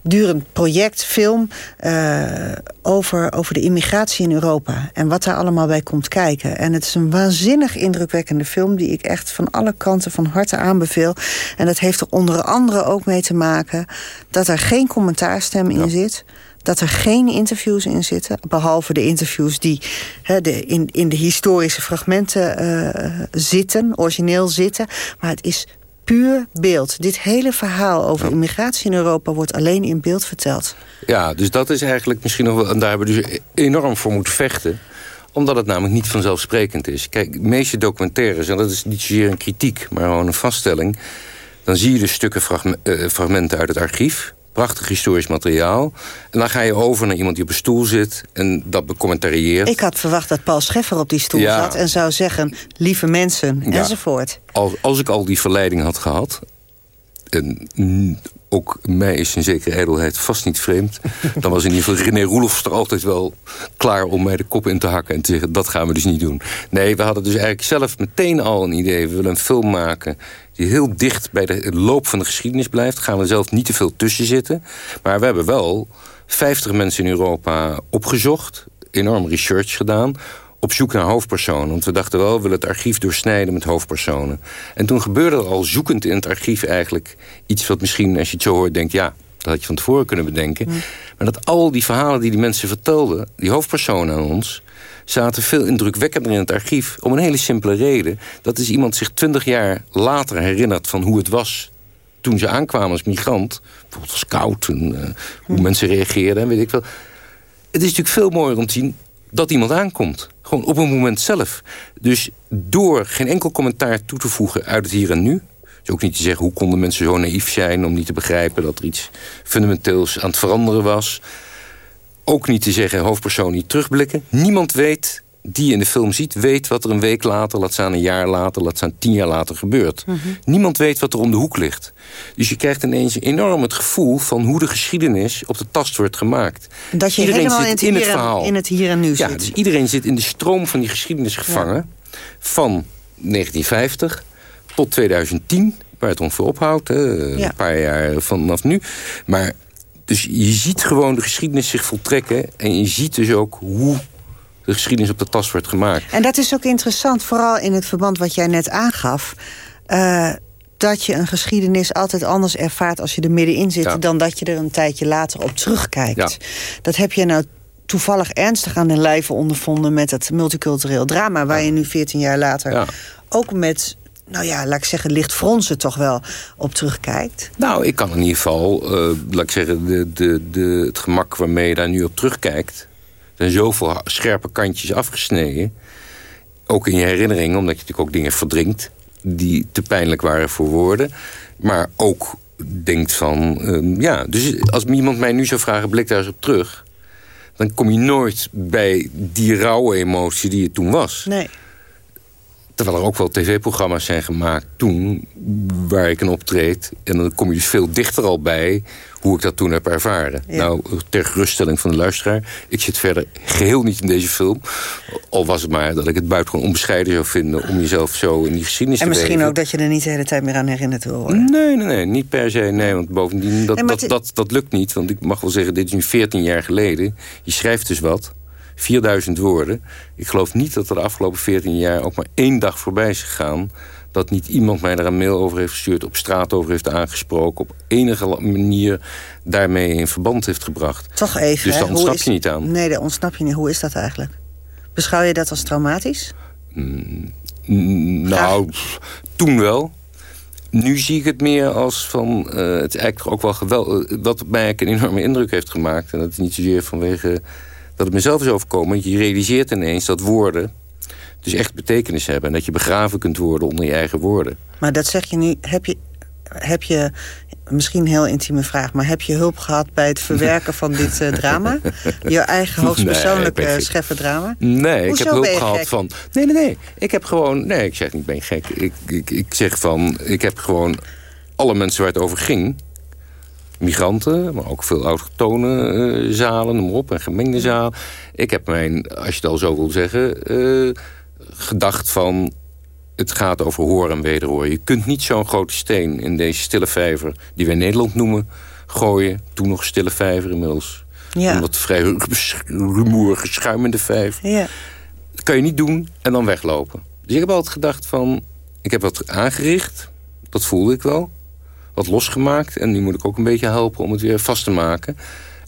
durend project, film... Uh, over, over de immigratie in Europa. En wat daar allemaal bij komt kijken. En het is een waanzinnig indrukwekkende film... die ik echt van alle kanten van harte aanbeveel. En dat heeft er onder andere ook mee te maken... dat er geen commentaarstem in zit dat er geen interviews in zitten. Behalve de interviews die he, de, in, in de historische fragmenten uh, zitten, origineel zitten. Maar het is puur beeld. Dit hele verhaal over immigratie in Europa wordt alleen in beeld verteld. Ja, dus dat is eigenlijk misschien nog wel... en daar hebben we dus enorm voor moeten vechten omdat het namelijk niet vanzelfsprekend is. Kijk, de meeste documentaires, en dat is niet zozeer een kritiek... maar gewoon een vaststelling... dan zie je dus stukken fragmenten uit het archief prachtig historisch materiaal. En dan ga je over naar iemand die op een stoel zit en dat becommentarieert. Ik had verwacht dat Paul Scheffer op die stoel zat en zou zeggen... lieve mensen, enzovoort. Als, als ik al die verleiding had gehad... en ook mij is een zekere ijdelheid vast niet vreemd... dan was in ieder geval René Roelofs er altijd wel klaar om mij de kop in te hakken... en te zeggen, dat gaan we dus niet doen. Nee, we hadden dus eigenlijk zelf meteen al een idee. We willen een film maken die heel dicht bij de loop van de geschiedenis blijft. Gaan we zelf niet te veel tussen zitten. Maar we hebben wel 50 mensen in Europa opgezocht. Enorm research gedaan op zoek naar hoofdpersonen. Want we dachten wel, we willen het archief doorsnijden met hoofdpersonen. En toen gebeurde er al zoekend in het archief eigenlijk... iets wat misschien, als je het zo hoort, denkt... ja, dat had je van tevoren kunnen bedenken. Maar dat al die verhalen die die mensen vertelden... die hoofdpersonen aan ons zaten veel indrukwekkender in het archief. Om een hele simpele reden. Dat is iemand zich twintig jaar later herinnert van hoe het was toen ze aankwamen als migrant. Bijvoorbeeld als koud en uh, hoe hm. mensen reageerden en weet ik veel. Het is natuurlijk veel mooier om te zien dat iemand aankomt. Gewoon op een moment zelf. Dus door geen enkel commentaar toe te voegen uit het hier en nu... is ook niet te zeggen hoe konden mensen zo naïef zijn... om niet te begrijpen dat er iets fundamenteels aan het veranderen was ook niet te zeggen hoofdpersoon niet terugblikken. Niemand weet, die in de film ziet, weet wat er een week later... laat staan een jaar later, laat staan tien jaar later gebeurt. Mhm. Niemand weet wat er om de hoek ligt. Dus je krijgt ineens enorm het gevoel van hoe de geschiedenis op de tast wordt gemaakt. Dat je iedereen helemaal zit in het, verhaal. in het hier en nu ja, zit. Dus iedereen zit in de stroom van die geschiedenis gevangen. Van 1950 tot 2010 waar het ongeveer ophoudt. Een paar jaar vanaf nu. Maar dus je ziet gewoon de geschiedenis zich voltrekken... en je ziet dus ook hoe de geschiedenis op de tas wordt gemaakt. En dat is ook interessant, vooral in het verband wat jij net aangaf... Uh, dat je een geschiedenis altijd anders ervaart als je er middenin zit... dan dat je er een tijdje later op terugkijkt. Dat heb je nou toevallig ernstig aan de lijve ondervonden... met het multicultureel drama... waar je nu 14 jaar later ook met nou ja, laat ik zeggen, licht fronsen toch wel op terugkijkt? Nou, ik kan in ieder geval, uh, laat ik zeggen, de, de, de, het gemak waarmee je daar nu op terugkijkt... zijn zoveel scherpe kantjes afgesneden. Ook in je herinnering, omdat je natuurlijk ook dingen verdrinkt... die te pijnlijk waren voor woorden. Maar ook denkt van... Ehm, ja, dus als iemand mij nu zou vragen, blik daar eens op terug... dan kom je nooit bij die rauwe emotie die het toen was. Nee. Terwijl er ook wel tv-programma's zijn gemaakt toen waar ik in optreed. En dan kom je dus veel dichter al bij hoe ik dat toen heb ervaren. Nou, ter geruststelling van de luisteraar. Ik zit verder geheel niet in deze film. Al was het maar dat ik het buitengewoon onbescheiden zou vinden... om jezelf zo in die geschiedenis En te misschien leven. ook dat je er niet de hele tijd meer aan herinnerd wil worden. Nee, nee, nee, niet per se. Nee, want bovendien, dat, Nee, dat, dat lukt niet. Want ik mag wel zeggen, dit is nu 14 jaar geleden. Je schrijft dus wat. 4000 woorden. Ik geloof niet dat er de afgelopen 14 jaar ook maar één dag voorbij is gegaan... dat niet iemand mij daar een mail over heeft gestuurd... op straat over heeft aangesproken... op enige manier daarmee in verband heeft gebracht. Toch even, Dus daar ontsnap is- je niet aan. Nee, daar ontsnap je niet. Hoe is dat eigenlijk? Beschouw je dat als traumatisch? Mm, Nou, pff, toen wel. Nu zie ik het meer als van... eh, het is eigenlijk ook wel geweldig... Wat op mij eigenlijk een enorme indruk heeft gemaakt... en dat is niet zozeer vanwege dat het mezelf is overkomen... want je realiseert ineens dat woorden dus echt betekenis hebben... en dat je begraven kunt worden onder je eigen woorden. Maar dat zeg je nu, heb je, heb je misschien een heel intieme vraag... maar heb je hulp gehad bij het verwerken van dit eh, drama? Je eigen hoogstpersoonlijke Nee, scheffe drama? Nee, ik heb hulp gehad van... Nee, nee, nee. Ik heb gewoon... Nee, ik zeg niet, ben je gek. Ik, ik, ik zeg van... Ik heb gewoon alle mensen waar het over ging... Migranten, maar ook veel autochtone eh, zalen, noem op, en gemengde zalen. Ik heb mijn, als je het al zo wil zeggen, eh, gedacht van... het gaat over horen en wederhoren. Je kunt niet zo'n grote steen in deze stille vijver... die wij Nederland noemen, gooien. Toen nog stille vijver inmiddels. Ja. Een wat vrij ru- rumoerige, schuimende vijver. Ja. Dat kan je niet doen en dan weglopen. Dus ik heb altijd gedacht van... ik heb wat aangericht, dat voelde ik wel. Wat losgemaakt en nu moet ik ook een beetje helpen om het weer vast te maken.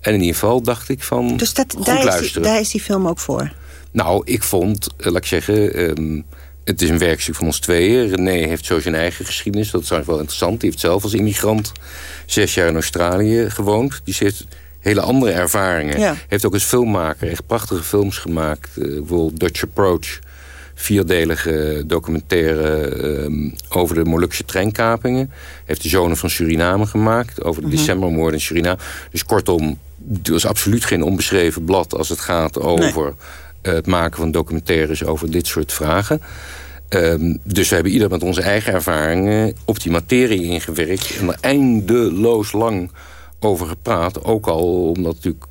En in ieder geval dacht ik van Dus dat, goed daar, is die, daar is die film ook voor. Nou, ik vond, eh, laat ik zeggen... ehm, het is een werkstuk van ons tweeën. René heeft zo zijn eigen geschiedenis. Dat is eigenlijk wel interessant. Die heeft zelf als immigrant zes jaar in Australië gewoond. Die heeft hele andere ervaringen. Ja. Heeft ook als filmmaker echt prachtige films gemaakt. Eh, bijvoorbeeld Dutch Approach. Vierdelige documentaire ehm, over de Molukse treinkapingen. Heeft de Zonen van Suriname gemaakt. Over de Mhm. decembermoorden in Suriname. Dus kortom, het was absoluut geen onbeschreven blad... als het gaat over eh, het maken van documentaires over dit soort vragen. Ehm, dus we hebben ieder met onze eigen ervaringen op die materie ingewerkt... en er eindeloos lang over gepraat. Ook al omdat natuurlijk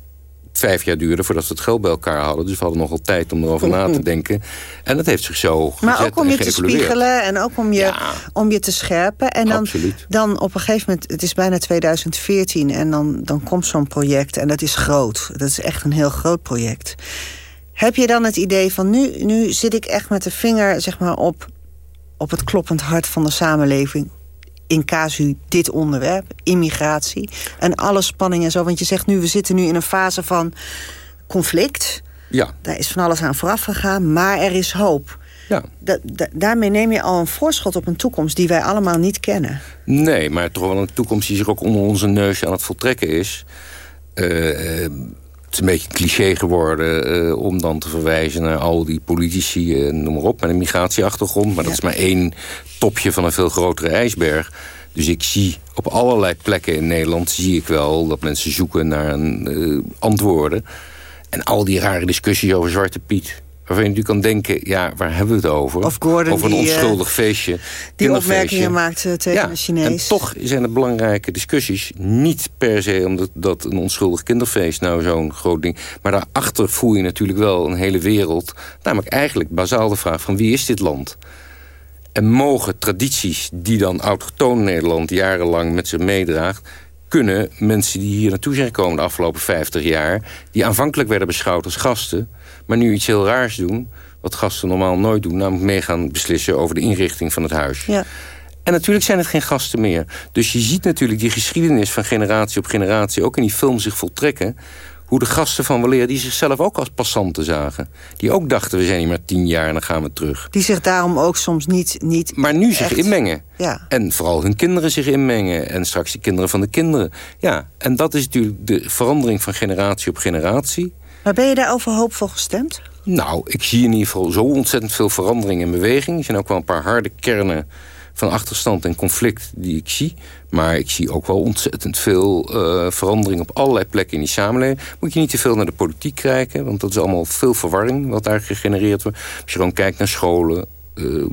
vijf jaar duurde voordat we het geld bij elkaar hadden. Dus we hadden nogal tijd om erover na te denken. En dat heeft zich zo Maar gezet ook om je te spiegelen en ook om je, om je te scherpen. En dan, Absoluut. dan op een gegeven moment, het is bijna 2014... en dan, dan komt zo'n project en dat is groot. Dat is echt een heel groot project. Heb je dan het idee van nu, nu zit ik echt met de vinger zeg maar, op, op het kloppend hart van de samenleving... in casu dit onderwerp, immigratie... en alle spanning en zo. Want je zegt nu, we zitten nu in een fase van conflict... Ja, Daar is van alles aan vooraf gegaan, maar er is hoop. Ja. Da- da- daarmee neem je al een voorschot op een toekomst die wij allemaal niet kennen. Nee, maar toch wel een toekomst die zich ook onder onze neus aan het voltrekken is. Eh, eh, het is een beetje een cliché geworden eh, om dan te verwijzen naar al die politici, eh, noem maar op, met een migratieachtergrond. Maar dat is maar één topje van een veel grotere ijsberg. Dus ik zie op allerlei plekken in Nederland zie ik wel dat mensen zoeken naar een, eh, antwoorden. En al die rare discussies over Zwarte Piet. Waarvan je natuurlijk kan denken, ja, waar hebben we het over? Of Gordon over een die, eh, onschuldig feestje. Die opmerkingen maakt eh, tegen Ja, een Chinees. En toch zijn er belangrijke discussies. Niet per se omdat dat een onschuldig kinderfeest nou zo'n groot ding... maar daarachter voel je natuurlijk wel een hele wereld. Namelijk eigenlijk bazaal de vraag van wie is dit land? En mogen tradities die dan autochtoon Nederland jarenlang met zich meedraagt... kunnen mensen die hier naartoe zijn gekomen de afgelopen 50 jaar... die aanvankelijk werden beschouwd als gasten... maar nu iets heel raars doen, wat gasten normaal nooit doen... namelijk mee gaan beslissen over de inrichting van het huis. Ja. En natuurlijk zijn het geen gasten meer. Dus je ziet natuurlijk die geschiedenis van generatie op generatie... ook in die film zich voltrekken... hoe de gasten van weleer die zichzelf ook als passanten zagen. Die ook dachten, we zijn hier maar tien jaar en dan gaan we terug. Die zich daarom ook soms niet... niet Maar nu zich inmengen. Ja. En vooral hun kinderen zich inmengen. En straks de kinderen van de kinderen. Ja, en dat is natuurlijk de verandering van generatie op generatie. Maar ben je daarover hoopvol gestemd? Nou, ik zie in ieder geval zo ontzettend veel verandering in beweging. Er zijn ook wel een paar harde kernen van achterstand en conflict die ik zie. Maar ik zie ook wel ontzettend veel uh, verandering op allerlei plekken in die samenleving. Moet je niet te veel naar de politiek kijken, want dat is allemaal veel verwarring wat daar gegenereerd wordt. Als je gewoon kijkt naar scholen, uh,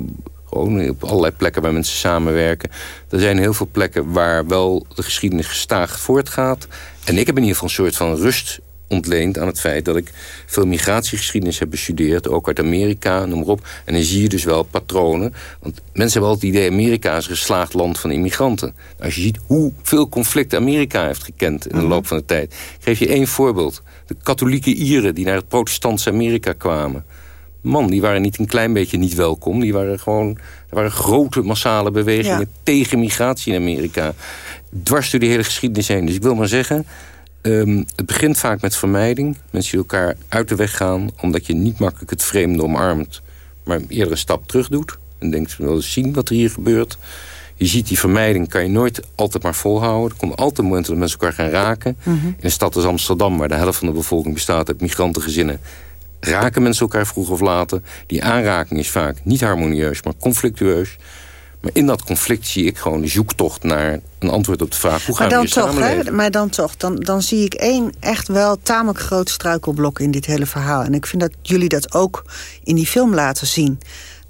gewoon op allerlei plekken waar mensen samenwerken. Er zijn heel veel plekken waar wel de geschiedenis gestaag voortgaat. En ik heb in ieder geval een soort van rust ontleend aan het feit dat ik veel migratiegeschiedenis heb bestudeerd. Ook uit Amerika, noem maar op. En dan zie je dus wel patronen. Want mensen hebben altijd het idee... Amerika is een geslaagd land van immigranten. Als je ziet hoeveel conflicten Amerika heeft gekend... in de loop van de tijd. Ik geef je één voorbeeld. De katholieke Ieren die naar het protestantse Amerika kwamen. Man, die waren niet een klein beetje niet welkom. Die waren gewoon... Er waren grote massale bewegingen tegen migratie in Amerika. Dwars door die hele geschiedenis heen. Dus ik wil maar zeggen... Um, het begint vaak met vermijding. Mensen die elkaar uit de weg gaan... omdat je niet makkelijk het vreemde omarmt... maar eerder een stap terug doet. En denkt, wel eens zien wat er hier gebeurt. Je ziet die vermijding kan je nooit altijd maar volhouden. Er komen altijd momenten dat mensen elkaar gaan raken. Mhm. In een stad als Amsterdam, waar de helft van de bevolking bestaat uit migrantengezinnen... raken mensen elkaar vroeg of later. Die aanraking is vaak niet harmonieus, maar conflictueus. Maar in dat conflict zie ik gewoon de zoektocht naar een antwoord op de vraag... hoe gaan maar dan we toch, samenleven? hè, Maar dan toch, dan, dan zie ik één echt wel tamelijk groot struikelblok in dit hele verhaal. En ik vind dat jullie dat ook in die film laten zien.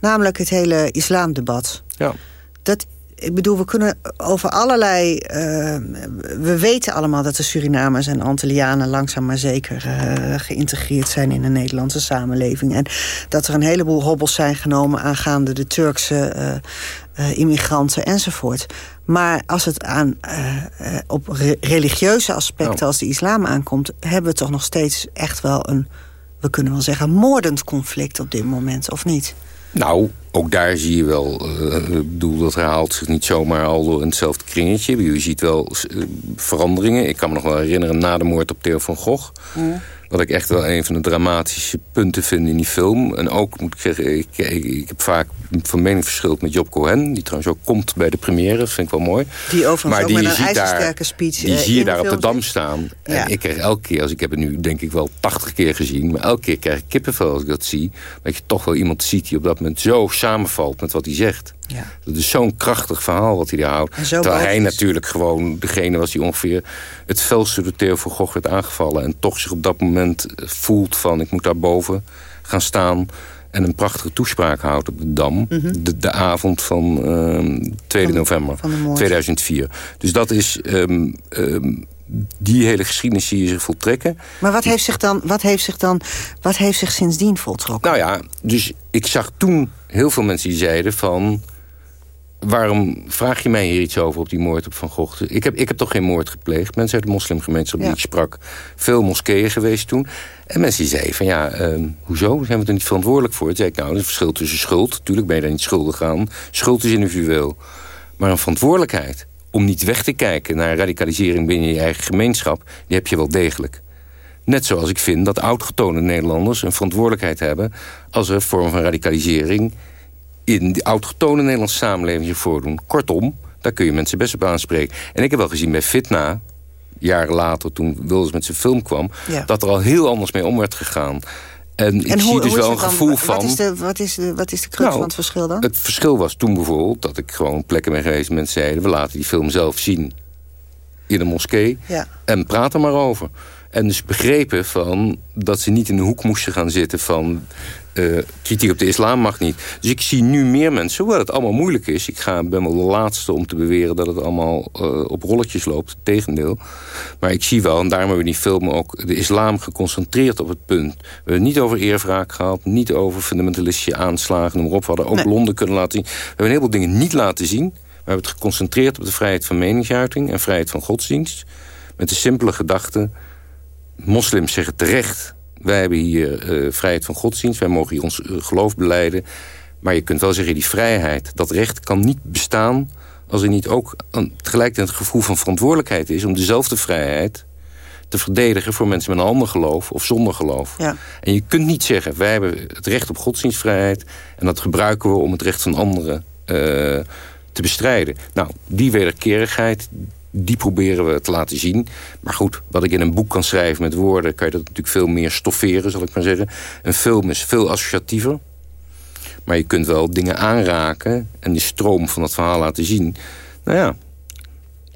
Namelijk het hele islamdebat. Ja. Dat, ik bedoel, we kunnen over allerlei... Uh, we weten allemaal dat de Surinamers en Antillianen... langzaam maar zeker uh, geïntegreerd zijn in de Nederlandse samenleving. En dat er een heleboel hobbels zijn genomen... aangaande de Turkse uh, immigranten enzovoort. Maar als het aan, op re religieuze aspecten Oh. als de islam aankomt... hebben we toch nog steeds echt wel een... we kunnen wel zeggen, moordend conflict op dit moment, of niet? Nou, ook daar zie je wel... Uh, ik bedoel, dat herhaalt zich niet zomaar al door in hetzelfde kringetje. Je ziet wel uh, veranderingen. Ik kan me nog wel herinneren na de moord op Theo van Gogh... Mm. Wat ik echt wel een van de dramatische punten vind in die film. En ook, moet ik zeggen, ik, ik, ik heb vaak van mening verschild met Job Cohen. Die trouwens ook komt bij de première, dat vind ik wel mooi. Die overigens maar ook die met een ijzersterke speech Die uh, zie je daar op de Dam staan. Ja. En ik krijg elke keer, als ik heb het nu denk ik wel 80 keer gezien... maar elke keer krijg ik kippenvel als ik dat zie. Dat je toch wel iemand ziet die op dat moment zo samenvalt met wat hij zegt. Ja. Dat is zo'n krachtig verhaal wat hij daar houdt. Terwijl hij natuurlijk gewoon degene was die ongeveer het felste door Theo van Gogh werd aangevallen. En toch zich op dat moment voelt van ik moet daar boven gaan staan. En een prachtige toespraak houdt op de Dam. de, de avond van ehm 2 november Mhm. van de moord. 2004. Dus dat is... ehm, ehm, die hele geschiedenis zie je zich voltrekken. Maar wat heeft zich dan, wat heeft zich dan, wat heeft zich sindsdien voltrokken? Nou ja, dus ik zag toen heel veel mensen die zeiden van... waarom vraag je mij hier iets over op die moord op Van Gogh? Ik heb, ik heb toch geen moord gepleegd? Mensen uit de moslimgemeenschap die Ja. ik sprak. Veel moskeeën geweest toen. En mensen die zeiden van ja, ehm, hoezo? Zijn we er niet verantwoordelijk voor? Toen zei ik nou, er is een verschil tussen schuld. Tuurlijk ben je daar niet schuldig aan. Schuld is individueel. Maar een verantwoordelijkheid om niet weg te kijken... naar radicalisering binnen je eigen gemeenschap... die heb je wel degelijk. Net zoals ik vind dat oudgetone Nederlanders een verantwoordelijkheid hebben... als er een vorm van radicalisering in de oudgetone Nederlandse samenleving zich voordoen. Kortom, daar kun je mensen best op aanspreken. En ik heb wel gezien bij Fitna, jaren later toen Wilders met zijn film kwam... Ja. dat er al heel anders mee om werd gegaan. En ik en zie dus wel een dan- gevoel wat van... Is de, wat, is de, wat is de crux Nou, van het verschil dan? Het verschil was toen bijvoorbeeld dat ik gewoon plekken ben geweest... mensen zeiden, we laten die film zelf zien in een moskee... Ja. en praat er maar over. En dus begrepen van dat ze niet in de hoek moesten gaan zitten van... eh, kritiek op de islam mag niet. Dus ik zie nu meer mensen, hoewel het allemaal moeilijk is... ik ga, ben wel de laatste om te beweren dat het allemaal eh, op rolletjes loopt. Tegendeel. Maar ik zie wel, en daarom hebben we die film ook de islam geconcentreerd op het punt. We hebben het niet over eerwraak gehad, niet over fundamentalistische aanslagen, noem maar op. We hadden ook Nee. Londen kunnen laten zien. We hebben een heleboel dingen niet laten zien. We hebben het geconcentreerd op de vrijheid van meningsuiting en vrijheid van godsdienst. Met de simpele gedachte, moslims zeggen terecht... wij hebben hier eh, vrijheid van godsdienst, wij mogen hier ons eh, geloof beleiden... maar je kunt wel zeggen, die vrijheid, dat recht kan niet bestaan... als er niet ook een, tegelijkertijd het gevoel van verantwoordelijkheid is... om dezelfde vrijheid te verdedigen voor mensen met een ander geloof of zonder geloof. Ja. En je kunt niet zeggen, wij hebben het recht op godsdienstvrijheid... en dat gebruiken we om het recht van anderen eh, te bestrijden. Nou, die wederkerigheid, die proberen we te laten zien. Maar goed, wat ik in een boek kan schrijven met woorden... kan je dat natuurlijk veel meer stofferen, zal ik maar zeggen. Een film is veel associatiever. Maar je kunt wel dingen aanraken en die stroom van het verhaal laten zien. Nou ja.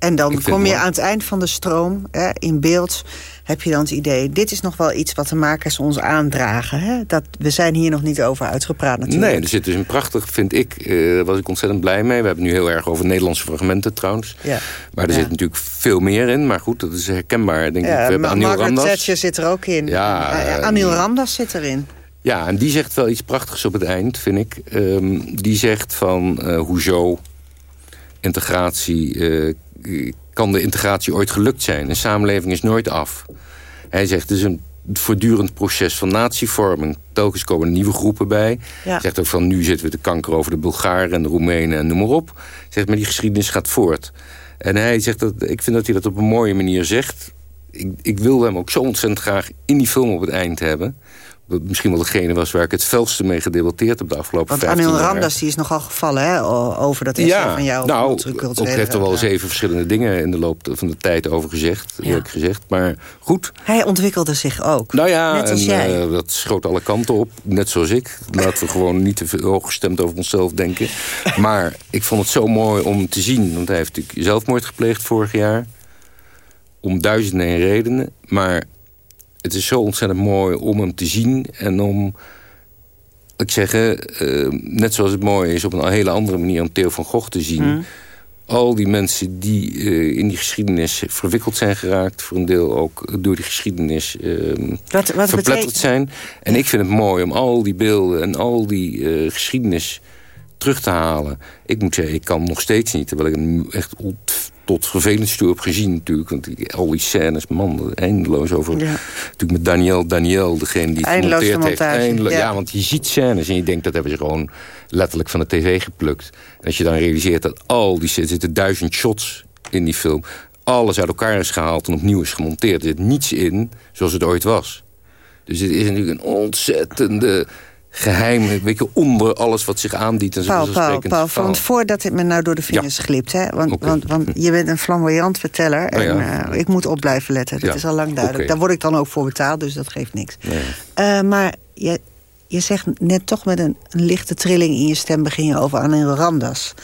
En dan kom je aan het eind van de stroom, hè, in beeld heb je dan het idee... dit is nog wel iets wat de makers ons aandragen. Hè? Dat, we zijn hier nog niet over uitgepraat natuurlijk. Nee, er zit dus een prachtig, vind ik, uh, daar was ik ontzettend blij mee. We hebben nu heel erg over Nederlandse fragmenten trouwens. Ja. Maar er zit natuurlijk veel meer in. Maar goed, dat is herkenbaar, denk ja, ik. We hebben Anil Ramdas. Thatcher zit er ook in. Ja, uh, Anil Ramdas zit erin. Ja, en die zegt wel iets prachtigs op het eind, vind ik. Um, die zegt van uh, hoezo integratie... Kan de integratie ooit gelukt zijn? Een samenleving is nooit af. Hij zegt, het is een voortdurend proces van natievorming. Telkens komen er nieuwe groepen bij. Hij zegt ook van, nu zitten we te kanker over de Bulgaren en de Roemenen en noem maar op. Zegt, maar die geschiedenis gaat voort. En hij zegt, dat, ik vind dat hij dat op een mooie manier zegt. Ik, ik wil hem ook zo ontzettend graag in die film op het eind hebben misschien wel degene was waar ik het felste mee gedebatteerd heb de afgelopen Want Anil Ramdas die is nogal gevallen hè, over dat essay ja, van jou. Nou, ook heeft er wel zeven verschillende dingen in de loop van de tijd over gezegd, eerlijk gezegd. Maar goed. Hij ontwikkelde zich ook. Nou ja, net als en, jij. Uh, dat schoot alle kanten op, net zoals ik. Laten we gewoon niet te hooggestemd over onszelf denken. Maar ik vond het zo mooi om te zien, want hij heeft natuurlijk zelfmoord gepleegd vorig jaar. Om duizenden en redenen. Maar het is zo ontzettend mooi om hem te zien en om ik zeggen, uh, net zoals het mooi is op een hele andere manier om Theo van Gogh te zien. Mm. Al die mensen die uh, in die geschiedenis verwikkeld zijn geraakt... voor een deel ook door die geschiedenis uh, wat, wat verpletterd zijn. En ik vind het mooi om al die beelden en al die uh, geschiedenis terug te halen. Ik moet zeggen, ik kan nog steeds niet... terwijl ik hem echt tot vervelend toe heb gezien natuurlijk. Want al die scènes, man, eindeloos over... Ja. Natuurlijk met Daniel, Daniel, degene die het gemonteerd heeft. Eindelo ja. ja. want je ziet scènes en je denkt... dat hebben ze gewoon letterlijk van de tv geplukt. En als je dan realiseert dat al die... er zitten duizend shots in die film... alles uit elkaar is gehaald en opnieuw is gemonteerd. Er zit niets in zoals het ooit was. Dus het is natuurlijk een ontzettende geheim, weet je, onder alles wat zich aandient. En Paul, Paul, Paul, want voordat het me nou door de vingers ja. glipt... Hè, want, okay. want, want je bent een flamboyant verteller... Oh, en ja. uh, ik moet op blijven letten, dat ja. is al lang duidelijk. Okay. Daar word ik dan ook voor betaald, dus dat geeft niks. Nee. Uh, maar je, je zegt net toch met een, een, lichte trilling in je stem... begin je over Anil Ramdas.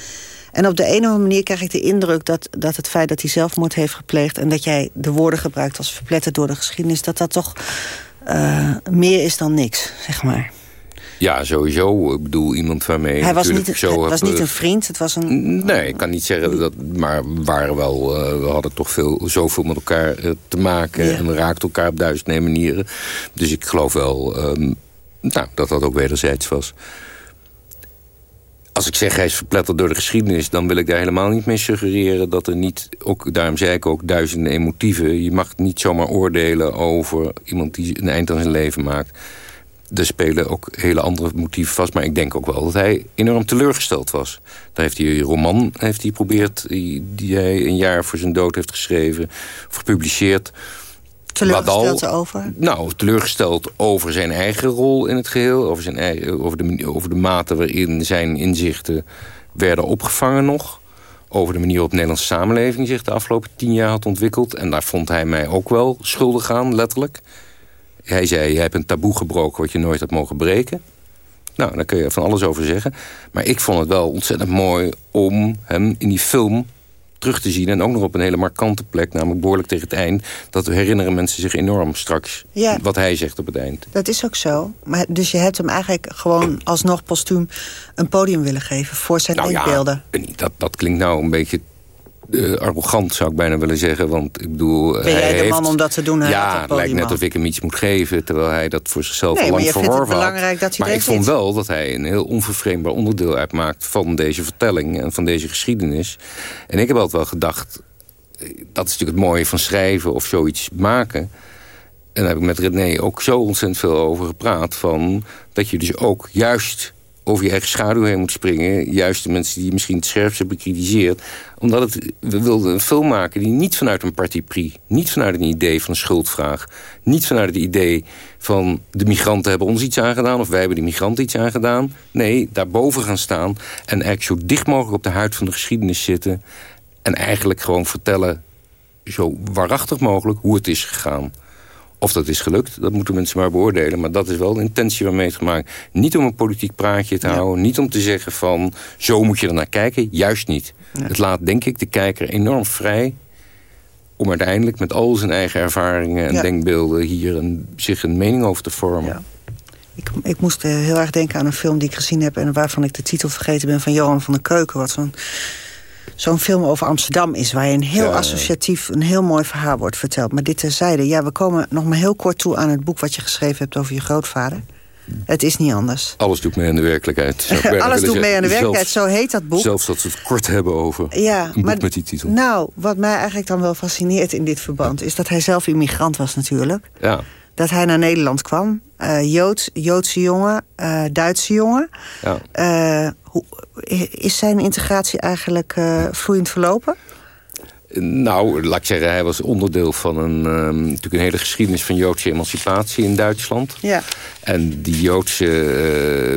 En op de een of andere manier krijg ik de indruk... Dat, dat het feit dat hij zelfmoord heeft gepleegd... en dat jij de woorden gebruikt als verpletterd door de geschiedenis... dat dat toch uh, meer is dan niks, zeg maar. Ja, sowieso. Ik bedoel, iemand waarmee... Hij was, niet, zo het was niet een vriend, het was een... Nee, ik kan niet zeggen dat... Maar we waren wel... Uh, we hadden toch veel, zoveel met elkaar uh, te maken. Ja. En we raakten elkaar op duizend manieren. Dus ik geloof wel um, nou, dat dat ook wederzijds was. Als ik zeg hij is verpletterd door de geschiedenis... dan wil ik daar helemaal niet mee suggereren dat er niet... Ook, daarom zei ik ook duizenden emotieven. Je mag niet zomaar oordelen over iemand die een eind aan zijn leven maakt er spelen ook hele andere motieven vast. Maar ik denk ook wel dat hij enorm teleurgesteld was. Daar heeft hij een roman heeft hij geprobeerd... Die, hij een jaar voor zijn dood heeft geschreven... of gepubliceerd. Teleurgesteld al, over? Nou, teleurgesteld over zijn eigen rol in het geheel. Over, zijn eigen, over, de, over de mate waarin zijn inzichten werden opgevangen nog. Over de manier waarop de Nederlandse samenleving zich de afgelopen tien jaar had ontwikkeld. En daar vond hij mij ook wel schuldig aan, letterlijk. Hij zei, je hebt een taboe gebroken wat je nooit had mogen breken. Nou, daar kun je van alles over zeggen. Maar ik vond het wel ontzettend mooi om hem in die film terug te zien. En ook nog op een hele markante plek, namelijk behoorlijk tegen het eind. Dat herinneren mensen zich enorm straks ja, wat hij zegt op het eind. Dat is ook zo. Maar, dus je hebt hem eigenlijk gewoon alsnog postuum een podium willen geven voor zijn nou. Ja, dat, dat klinkt nou een beetje uh, arrogant, zou ik bijna willen zeggen. Want ik bedoel... Ben hij jij de man om dat te doen? ja, het lijkt net of ik hem iets moet geven... terwijl hij dat voor zichzelf nee, al lang verworven had. belangrijk dat Maar ik vond wel dat hij een heel onvervreemdbaar onderdeel uitmaakt... van deze vertelling en van deze geschiedenis. En ik heb altijd wel gedacht... Eh, dat is natuurlijk het mooie van schrijven of zoiets maken... En daar heb ik met René ook zo ontzettend veel over gepraat... Van dat je dus ook juist over je eigen schaduw heen moet springen. Juist de mensen die misschien het scherpst hebben bekritiseerd. Omdat het, we wilden een film maken die niet vanuit een parti pris... niet vanuit een idee van een schuldvraag... niet vanuit het idee van de migranten hebben ons iets aangedaan... of wij hebben de migranten iets aangedaan. Nee, daarboven gaan staan en eigenlijk zo dicht mogelijk op de huid van de geschiedenis zitten... en eigenlijk gewoon vertellen zo waarachtig mogelijk hoe het is gegaan. Of dat is gelukt, dat moeten mensen maar beoordelen. Maar dat is wel de intentie waarmee het gemaakt. Niet om een politiek praatje te houden. Niet om te zeggen van, zo moet je er naar kijken. Juist niet. Het laat, denk ik, de kijker enorm vrij... om uiteindelijk met al zijn eigen ervaringen en Ja. denkbeelden... hier een, zich een mening over te vormen. Ik, ik moest eh, heel erg denken aan een film die ik gezien heb... en waarvan ik de titel vergeten ben van Johan van der Keuken. Wat zo'n zo'n film over Amsterdam is... waar je een heel Ja, associatief, een heel mooi verhaal wordt verteld. Maar dit terzijde, ja, we komen nog maar heel kort toe... aan het boek wat je geschreven hebt over je grootvader. Het is niet anders. Alles doet mee aan de werkelijkheid. Alles doet mee aan de werkelijkheid, zo heet dat boek. Zelfs dat we het kort hebben over Ja, een boek maar- met die titel. Nou, wat mij eigenlijk dan wel fascineert in dit verband... is dat hij zelf immigrant was natuurlijk. Ja. Dat hij naar Nederland kwam. Eh, Joods, Joodse jongen, eh, Duitse jongen. Ja. Eh, hoe, is zijn integratie eigenlijk vloeiend verlopen? Nou, laat ik zeggen, hij was onderdeel van een, ehm, natuurlijk een hele geschiedenis van Joodse emancipatie in Duitsland. Ja. En die Joodse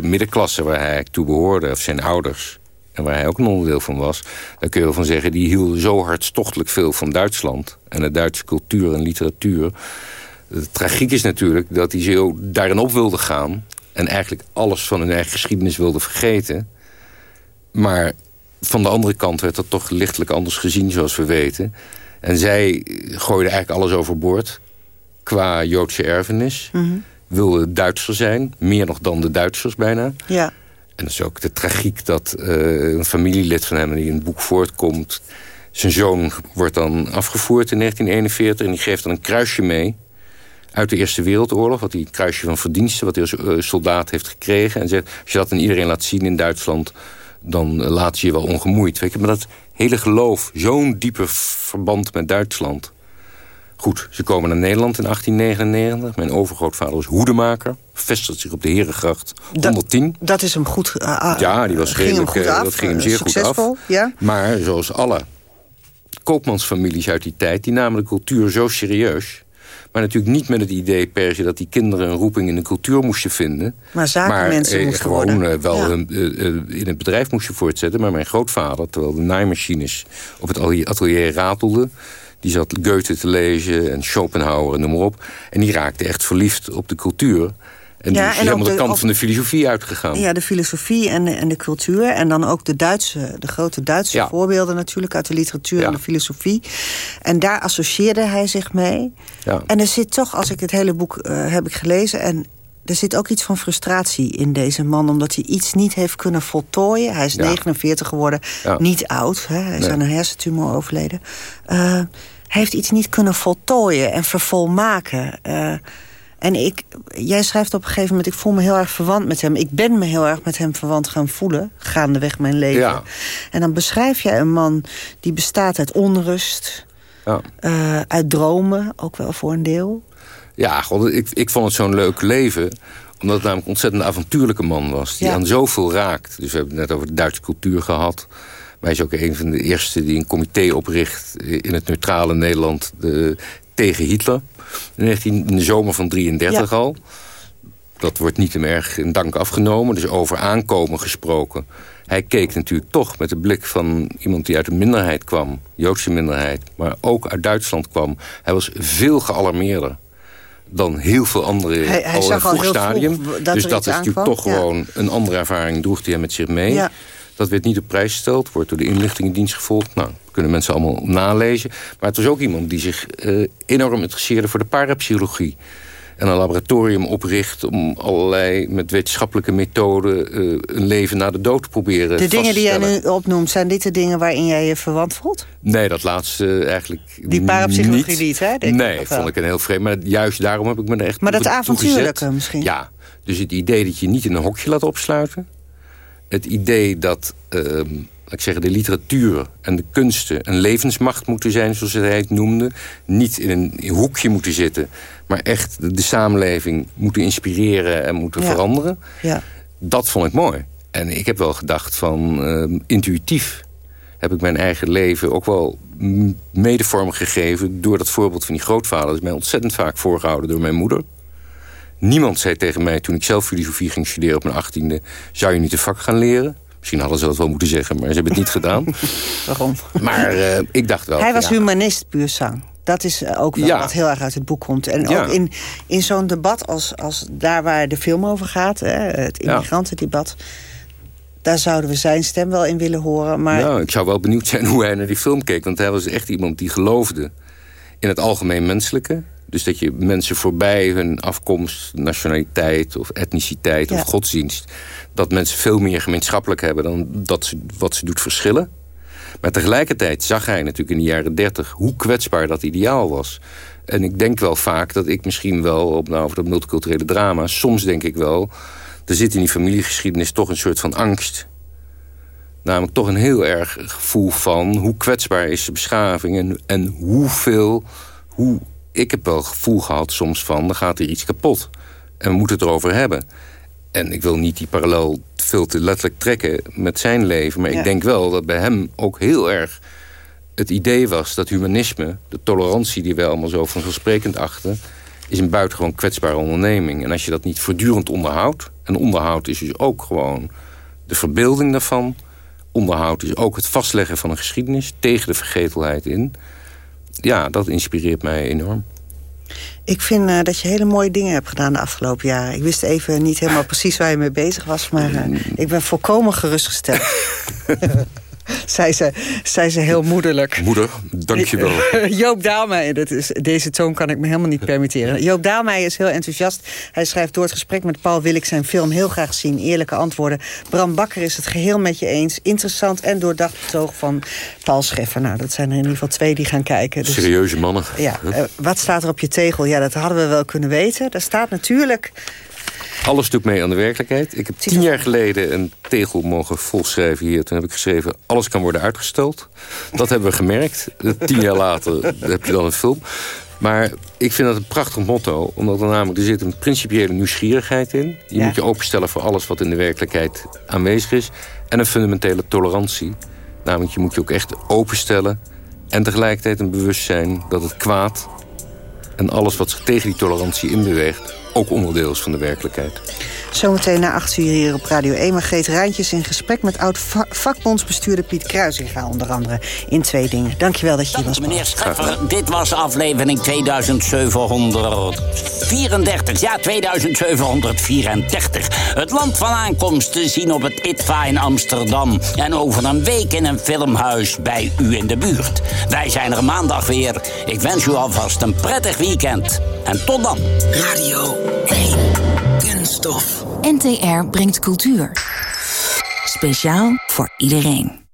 middenklasse waar hij toe behoorde, of zijn ouders, en waar hij ook een onderdeel van was, daar kun je wel van zeggen, die hielden zo hartstochtelijk veel van Duitsland en de Duitse cultuur en literatuur. De tragiek is natuurlijk dat hij zo daarin op wilde gaan en eigenlijk alles van hun eigen geschiedenis wilde vergeten. Maar van de andere kant werd dat toch lichtelijk anders gezien, zoals we weten. En zij gooiden eigenlijk alles overboord qua Joodse erfenis. Wilde Duitser zijn, meer nog dan de Duitsers bijna. Ja. En dat is ook de tragiek dat eh, een familielid van hem die in het boek voortkomt... zijn zoon wordt dan afgevoerd in 1941 en die geeft dan een kruisje mee... uit de Eerste Wereldoorlog, wat hij een kruisje van verdiensten... wat hij als eh, soldaat heeft gekregen. En zegt, als je dat aan iedereen laat zien in Duitsland... dan eh, laat ze je wel ongemoeid. Weet je? Maar dat hele geloof, zo'n diepe verband met Duitsland... Goed, ze komen naar Nederland in 1899. Mijn overgrootvader was hoedemaker. Vestigt zich op de Herengracht 110. Dat is hem goed eh, ah, Ja, die was ging hem redelijk, goed eh, af. dat ging hem eh, zeer goed succesvol, af. Ja? Maar zoals alle koopmansfamilies uit die tijd... die namen de cultuur zo serieus. Maar natuurlijk niet met het idee per se dat die kinderen een roeping in de cultuur moesten vinden. Maar zakenmensen eh, moesten gewoon worden. eh, wel Ja. hun, eh, eh, in het bedrijf moesten voortzetten. Maar mijn grootvader, terwijl de naaimachines op het atelier- atelier ratelden... die zat Goethe te lezen en Schopenhauer en noem maar op. En die raakte echt verliefd op de cultuur. En die Ja, is en helemaal de, de- kant op- van de filosofie uitgegaan. Ja, de filosofie en de, en de cultuur. En dan ook de Duitse, de grote Duitse Ja. voorbeelden natuurlijk... uit de literatuur Ja. en de filosofie. En daar associeerde hij zich mee. Ja. En er zit toch, als ik het hele boek eh, heb ik gelezen... en er zit ook iets van frustratie in deze man... omdat hij iets niet heeft kunnen voltooien. Hij is Ja. 49 geworden, niet oud. Hè? Hij is Nee. aan een hersentumor overleden. Eh, hij heeft iets niet kunnen voltooien en vervolmaken... Eh, en ik, jij schrijft op een gegeven moment... ik voel me heel erg verwant met hem. Ik ben me heel erg met hem verwant gaan voelen. Gaandeweg mijn leven. Ja. En dan beschrijf jij een man die bestaat uit onrust... Ja. eh, uit dromen, ook wel voor een deel. Ja, god, ik, ik vond het zo'n leuk leven. Omdat het namelijk een ontzettend avontuurlijke man was. Die Ja. aan zoveel raakt. Dus we hebben het net over de Duitse cultuur gehad. Maar hij is ook een van de eerste die een comité opricht... in het neutrale Nederland de, tegen Hitler. In, 19, in de zomer van 33 Ja. al. Dat wordt niet hem erg in dank afgenomen. Dus over aankomen gesproken. Hij keek natuurlijk toch met de blik van iemand die uit een minderheid kwam. Joodse minderheid. Maar ook uit Duitsland kwam. Hij was veel gealarmeerder dan heel veel anderen Hij- hij al zag vroeg heel stadium. vroeg dat dus dat is natuurlijk toch ja. gewoon een andere ervaring droeg hij hem met zich mee. Ja. Dat werd niet op prijs gesteld, wordt door de inlichtingendienst gevolgd. Nou, kunnen mensen allemaal nalezen. Maar het was ook iemand die zich eh, enorm interesseerde voor de parapsychologie. En een laboratorium opricht om allerlei met wetenschappelijke methoden... eh, een leven na de dood te proberen De dingen die jij nu opnoemt, zijn dit de dingen waarin jij je verwant voelt? Nee, dat laatste eigenlijk Die parapsychologie niet. niet, hè? Denk ik nee, wel. vond ik een heel vreemd. Maar juist daarom heb ik me er echt Maar dat avontuurlijke gezet. misschien? Ja, dus het idee dat je niet in een hokje laat opsluiten. Het idee dat, ehm, ik zeggen, de literatuur en de kunsten... een levensmacht moeten zijn, zoals hij het noemde. Niet in een hoekje moeten zitten, maar echt de, de samenleving moeten inspireren... en moeten Ja. veranderen. Ja. Dat vond ik mooi. En ik heb wel gedacht van ehm, intuïtief heb ik mijn eigen leven ook wel mede vorm gegeven... door dat voorbeeld van die grootvader. Dat is mij ontzettend vaak voorgehouden door mijn moeder. Niemand zei tegen mij toen ik zelf filosofie ging studeren op mijn achttiende... zou je niet een vak gaan leren? Misschien hadden ze dat wel moeten zeggen, maar ze hebben het niet gedaan. Waarom? Maar uh, ik dacht wel... Hij was ja, humanist, puur zang. Dat is ook wel Ja. wat heel erg uit het boek komt. En Ja. ook in, in zo'n debat als, als daar waar de film over gaat... Hè, het immigrantendebat... daar zouden we zijn stem wel in willen horen. Maar Nou, ik zou wel benieuwd zijn hoe hij naar die film keek. Want hij was echt iemand die geloofde in het algemeen menselijke. Dus dat je mensen voorbij hun afkomst, nationaliteit of etniciteit Ja. of godsdienst... dat mensen veel meer gemeenschappelijk hebben dan dat ze, wat ze doet verschillen. Maar tegelijkertijd zag hij natuurlijk in de jaren dertig... hoe kwetsbaar dat ideaal was. En ik denk wel vaak dat ik misschien wel... Op, nou, over dat multiculturele drama... soms denk ik wel... er zit in die familiegeschiedenis toch een soort van angst... Namelijk toch een heel erg gevoel van hoe kwetsbaar is de beschaving... en, en hoeveel... Hoe, ik heb wel het gevoel gehad soms van, er gaat hier iets kapot. En we moeten het erover hebben. En ik wil niet die parallel veel te letterlijk trekken met zijn leven... maar Ja. ik denk wel dat bij hem ook heel erg het idee was... dat humanisme, de tolerantie die wij allemaal zo vanzelfsprekend achten... is een buitengewoon kwetsbare onderneming. En als je dat niet voortdurend onderhoudt... en onderhoud is dus ook gewoon de verbeelding daarvan... onderhoud is ook het vastleggen van een geschiedenis... tegen de vergetelheid in. Ja, dat inspireert mij enorm. ik vind eh, dat je hele mooie dingen hebt gedaan de afgelopen jaren. Ik wist even niet helemaal precies waar je mee bezig was... maar eh, ik ben volkomen gerustgesteld. zei, ze, zei ze heel moederlijk. Moeder, dank je wel. Joop Daalmeijer, dat is, deze toon kan ik me helemaal niet permitteren. Joop Daalmeijer is heel enthousiast. Hij schrijft door het gesprek met Paul wil ik zijn film heel graag zien. Eerlijke antwoorden. Bram Bakker is het geheel met je eens. Interessant en doordacht betoog van Paul Scheffer. Nou, dat zijn er in ieder geval twee die gaan kijken. Dus, Serieuze mannen. ja, eh, wat staat er op je tegel? Ja, dat hadden we wel kunnen weten. Daar staat natuurlijk... Alles doet mee aan de werkelijkheid. Ik heb tien jaar geleden een tegel mogen volschrijven hier. Toen heb ik geschreven, alles kan worden uitgesteld. Dat hebben we gemerkt. Tien jaar later heb je dan een film. Maar ik vind dat een prachtig motto. Omdat er namelijk, er zit een principiële nieuwsgierigheid in. Je Ja. moet je openstellen voor alles wat in de werkelijkheid aanwezig is. En een fundamentele tolerantie. Namelijk, je moet je ook echt openstellen. En tegelijkertijd een bewustzijn dat het kwaad... en alles wat zich tegen die tolerantie inbeweegt... ook onderdeel is van de werkelijkheid. Zometeen na acht uur hier op Radio 1. Margreet Rijntjes in gesprek met oud-vakbondsbestuurder Piet Kruisinga onder andere. In twee dingen. Dankjewel dat je hier was. Meneer Scheffer, dit was aflevering 2734. Ja, 2734. Het land van aankomst te zien op het ITVA in Amsterdam. En over een week in een filmhuis bij u in de buurt. Wij zijn er maandag weer. Ik wens u alvast een prettig weekend. En tot dan. Radio 1. Kunststof. NTR brengt cultuur. Speciaal voor iedereen.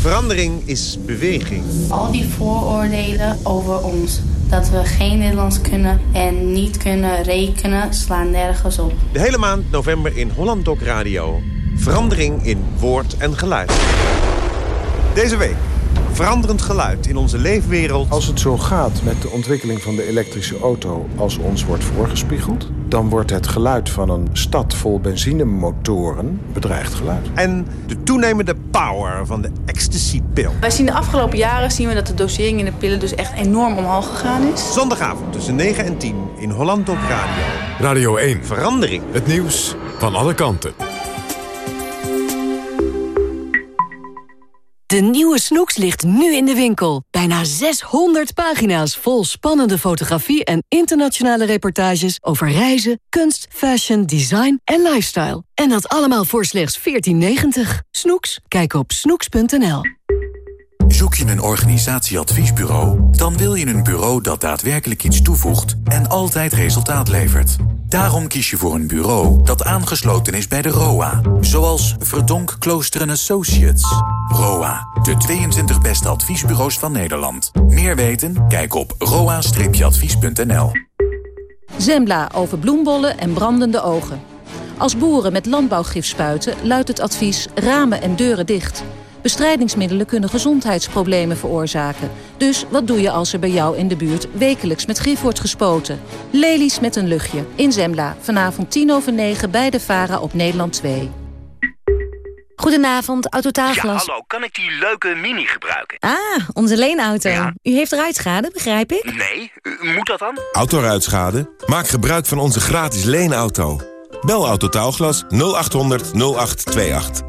Verandering is beweging. Al die vooroordelen over ons, dat we geen Nederlands kunnen en niet kunnen rekenen, slaan nergens op. De hele maand november in Holland Doc Radio. Verandering in woord en geluid. Deze week. Veranderend geluid in onze leefwereld. Als het zo gaat met de ontwikkeling van de elektrische auto als ons wordt voorgespiegeld... dan wordt het geluid van een stad vol benzinemotoren bedreigd geluid. En de toenemende power van de ecstasy-pil. Wij zien de afgelopen jaren zien we dat de dosering in de pillen dus echt enorm omhoog gegaan is. Zondagavond tussen 9 en 10 in Holland Doc Radio. Radio 1. Verandering. Het nieuws van alle kanten. De nieuwe Snoeks ligt nu in de winkel. Bijna 600 pagina's vol spannende fotografie en internationale reportages over reizen, kunst, fashion, design en lifestyle. En dat allemaal voor slechts 14,90. Snoeks? Kijk op snoeks.nl. Zoek je een organisatieadviesbureau? Dan wil je een bureau dat daadwerkelijk iets toevoegt en altijd resultaat levert. Daarom kies je voor een bureau dat aangesloten is bij de ROA. Zoals Verdonk Klooster Associates. ROA, de 22 beste adviesbureaus van Nederland. Meer weten? Kijk op roa-advies.nl. Zembla over bloembollen en brandende ogen. Als boeren met landbouwgif spuiten luidt het advies ramen en deuren dicht. Bestrijdingsmiddelen kunnen gezondheidsproblemen veroorzaken. Dus wat doe je als er bij jou in de buurt wekelijks met gif wordt gespoten? Lelies met een luchtje. In Zembla. Vanavond 10 over 9 bij de VARA op Nederland 2. Goedenavond, Autotaalglas. Ja, hallo, kan ik die leuke mini gebruiken? Ah, onze leenauto. U heeft ruitschade, begrijp ik? Nee, u- moet dat dan? Autoruitschade? Maak gebruik van onze gratis leenauto. Bel Autotaalglas 0800 0828.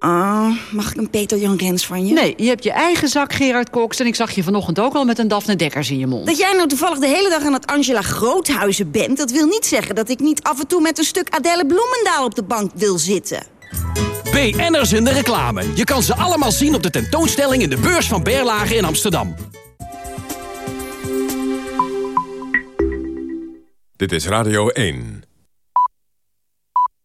Ah, mag ik een Peter Jan Rens van je? Nee, je hebt je eigen zak, Gerard Cox... en ik zag je vanochtend ook al met een Daphne Dekkers in je mond. Dat jij nou toevallig de hele dag aan het Angela Groothuizen bent... dat wil niet zeggen dat ik niet af en toe met een stuk Adelle Bloemendaal op de bank wil zitten. BN'ers in de reclame. Je kan ze allemaal zien op de tentoonstelling in de beurs van Berlage in Amsterdam. Dit is Radio 1.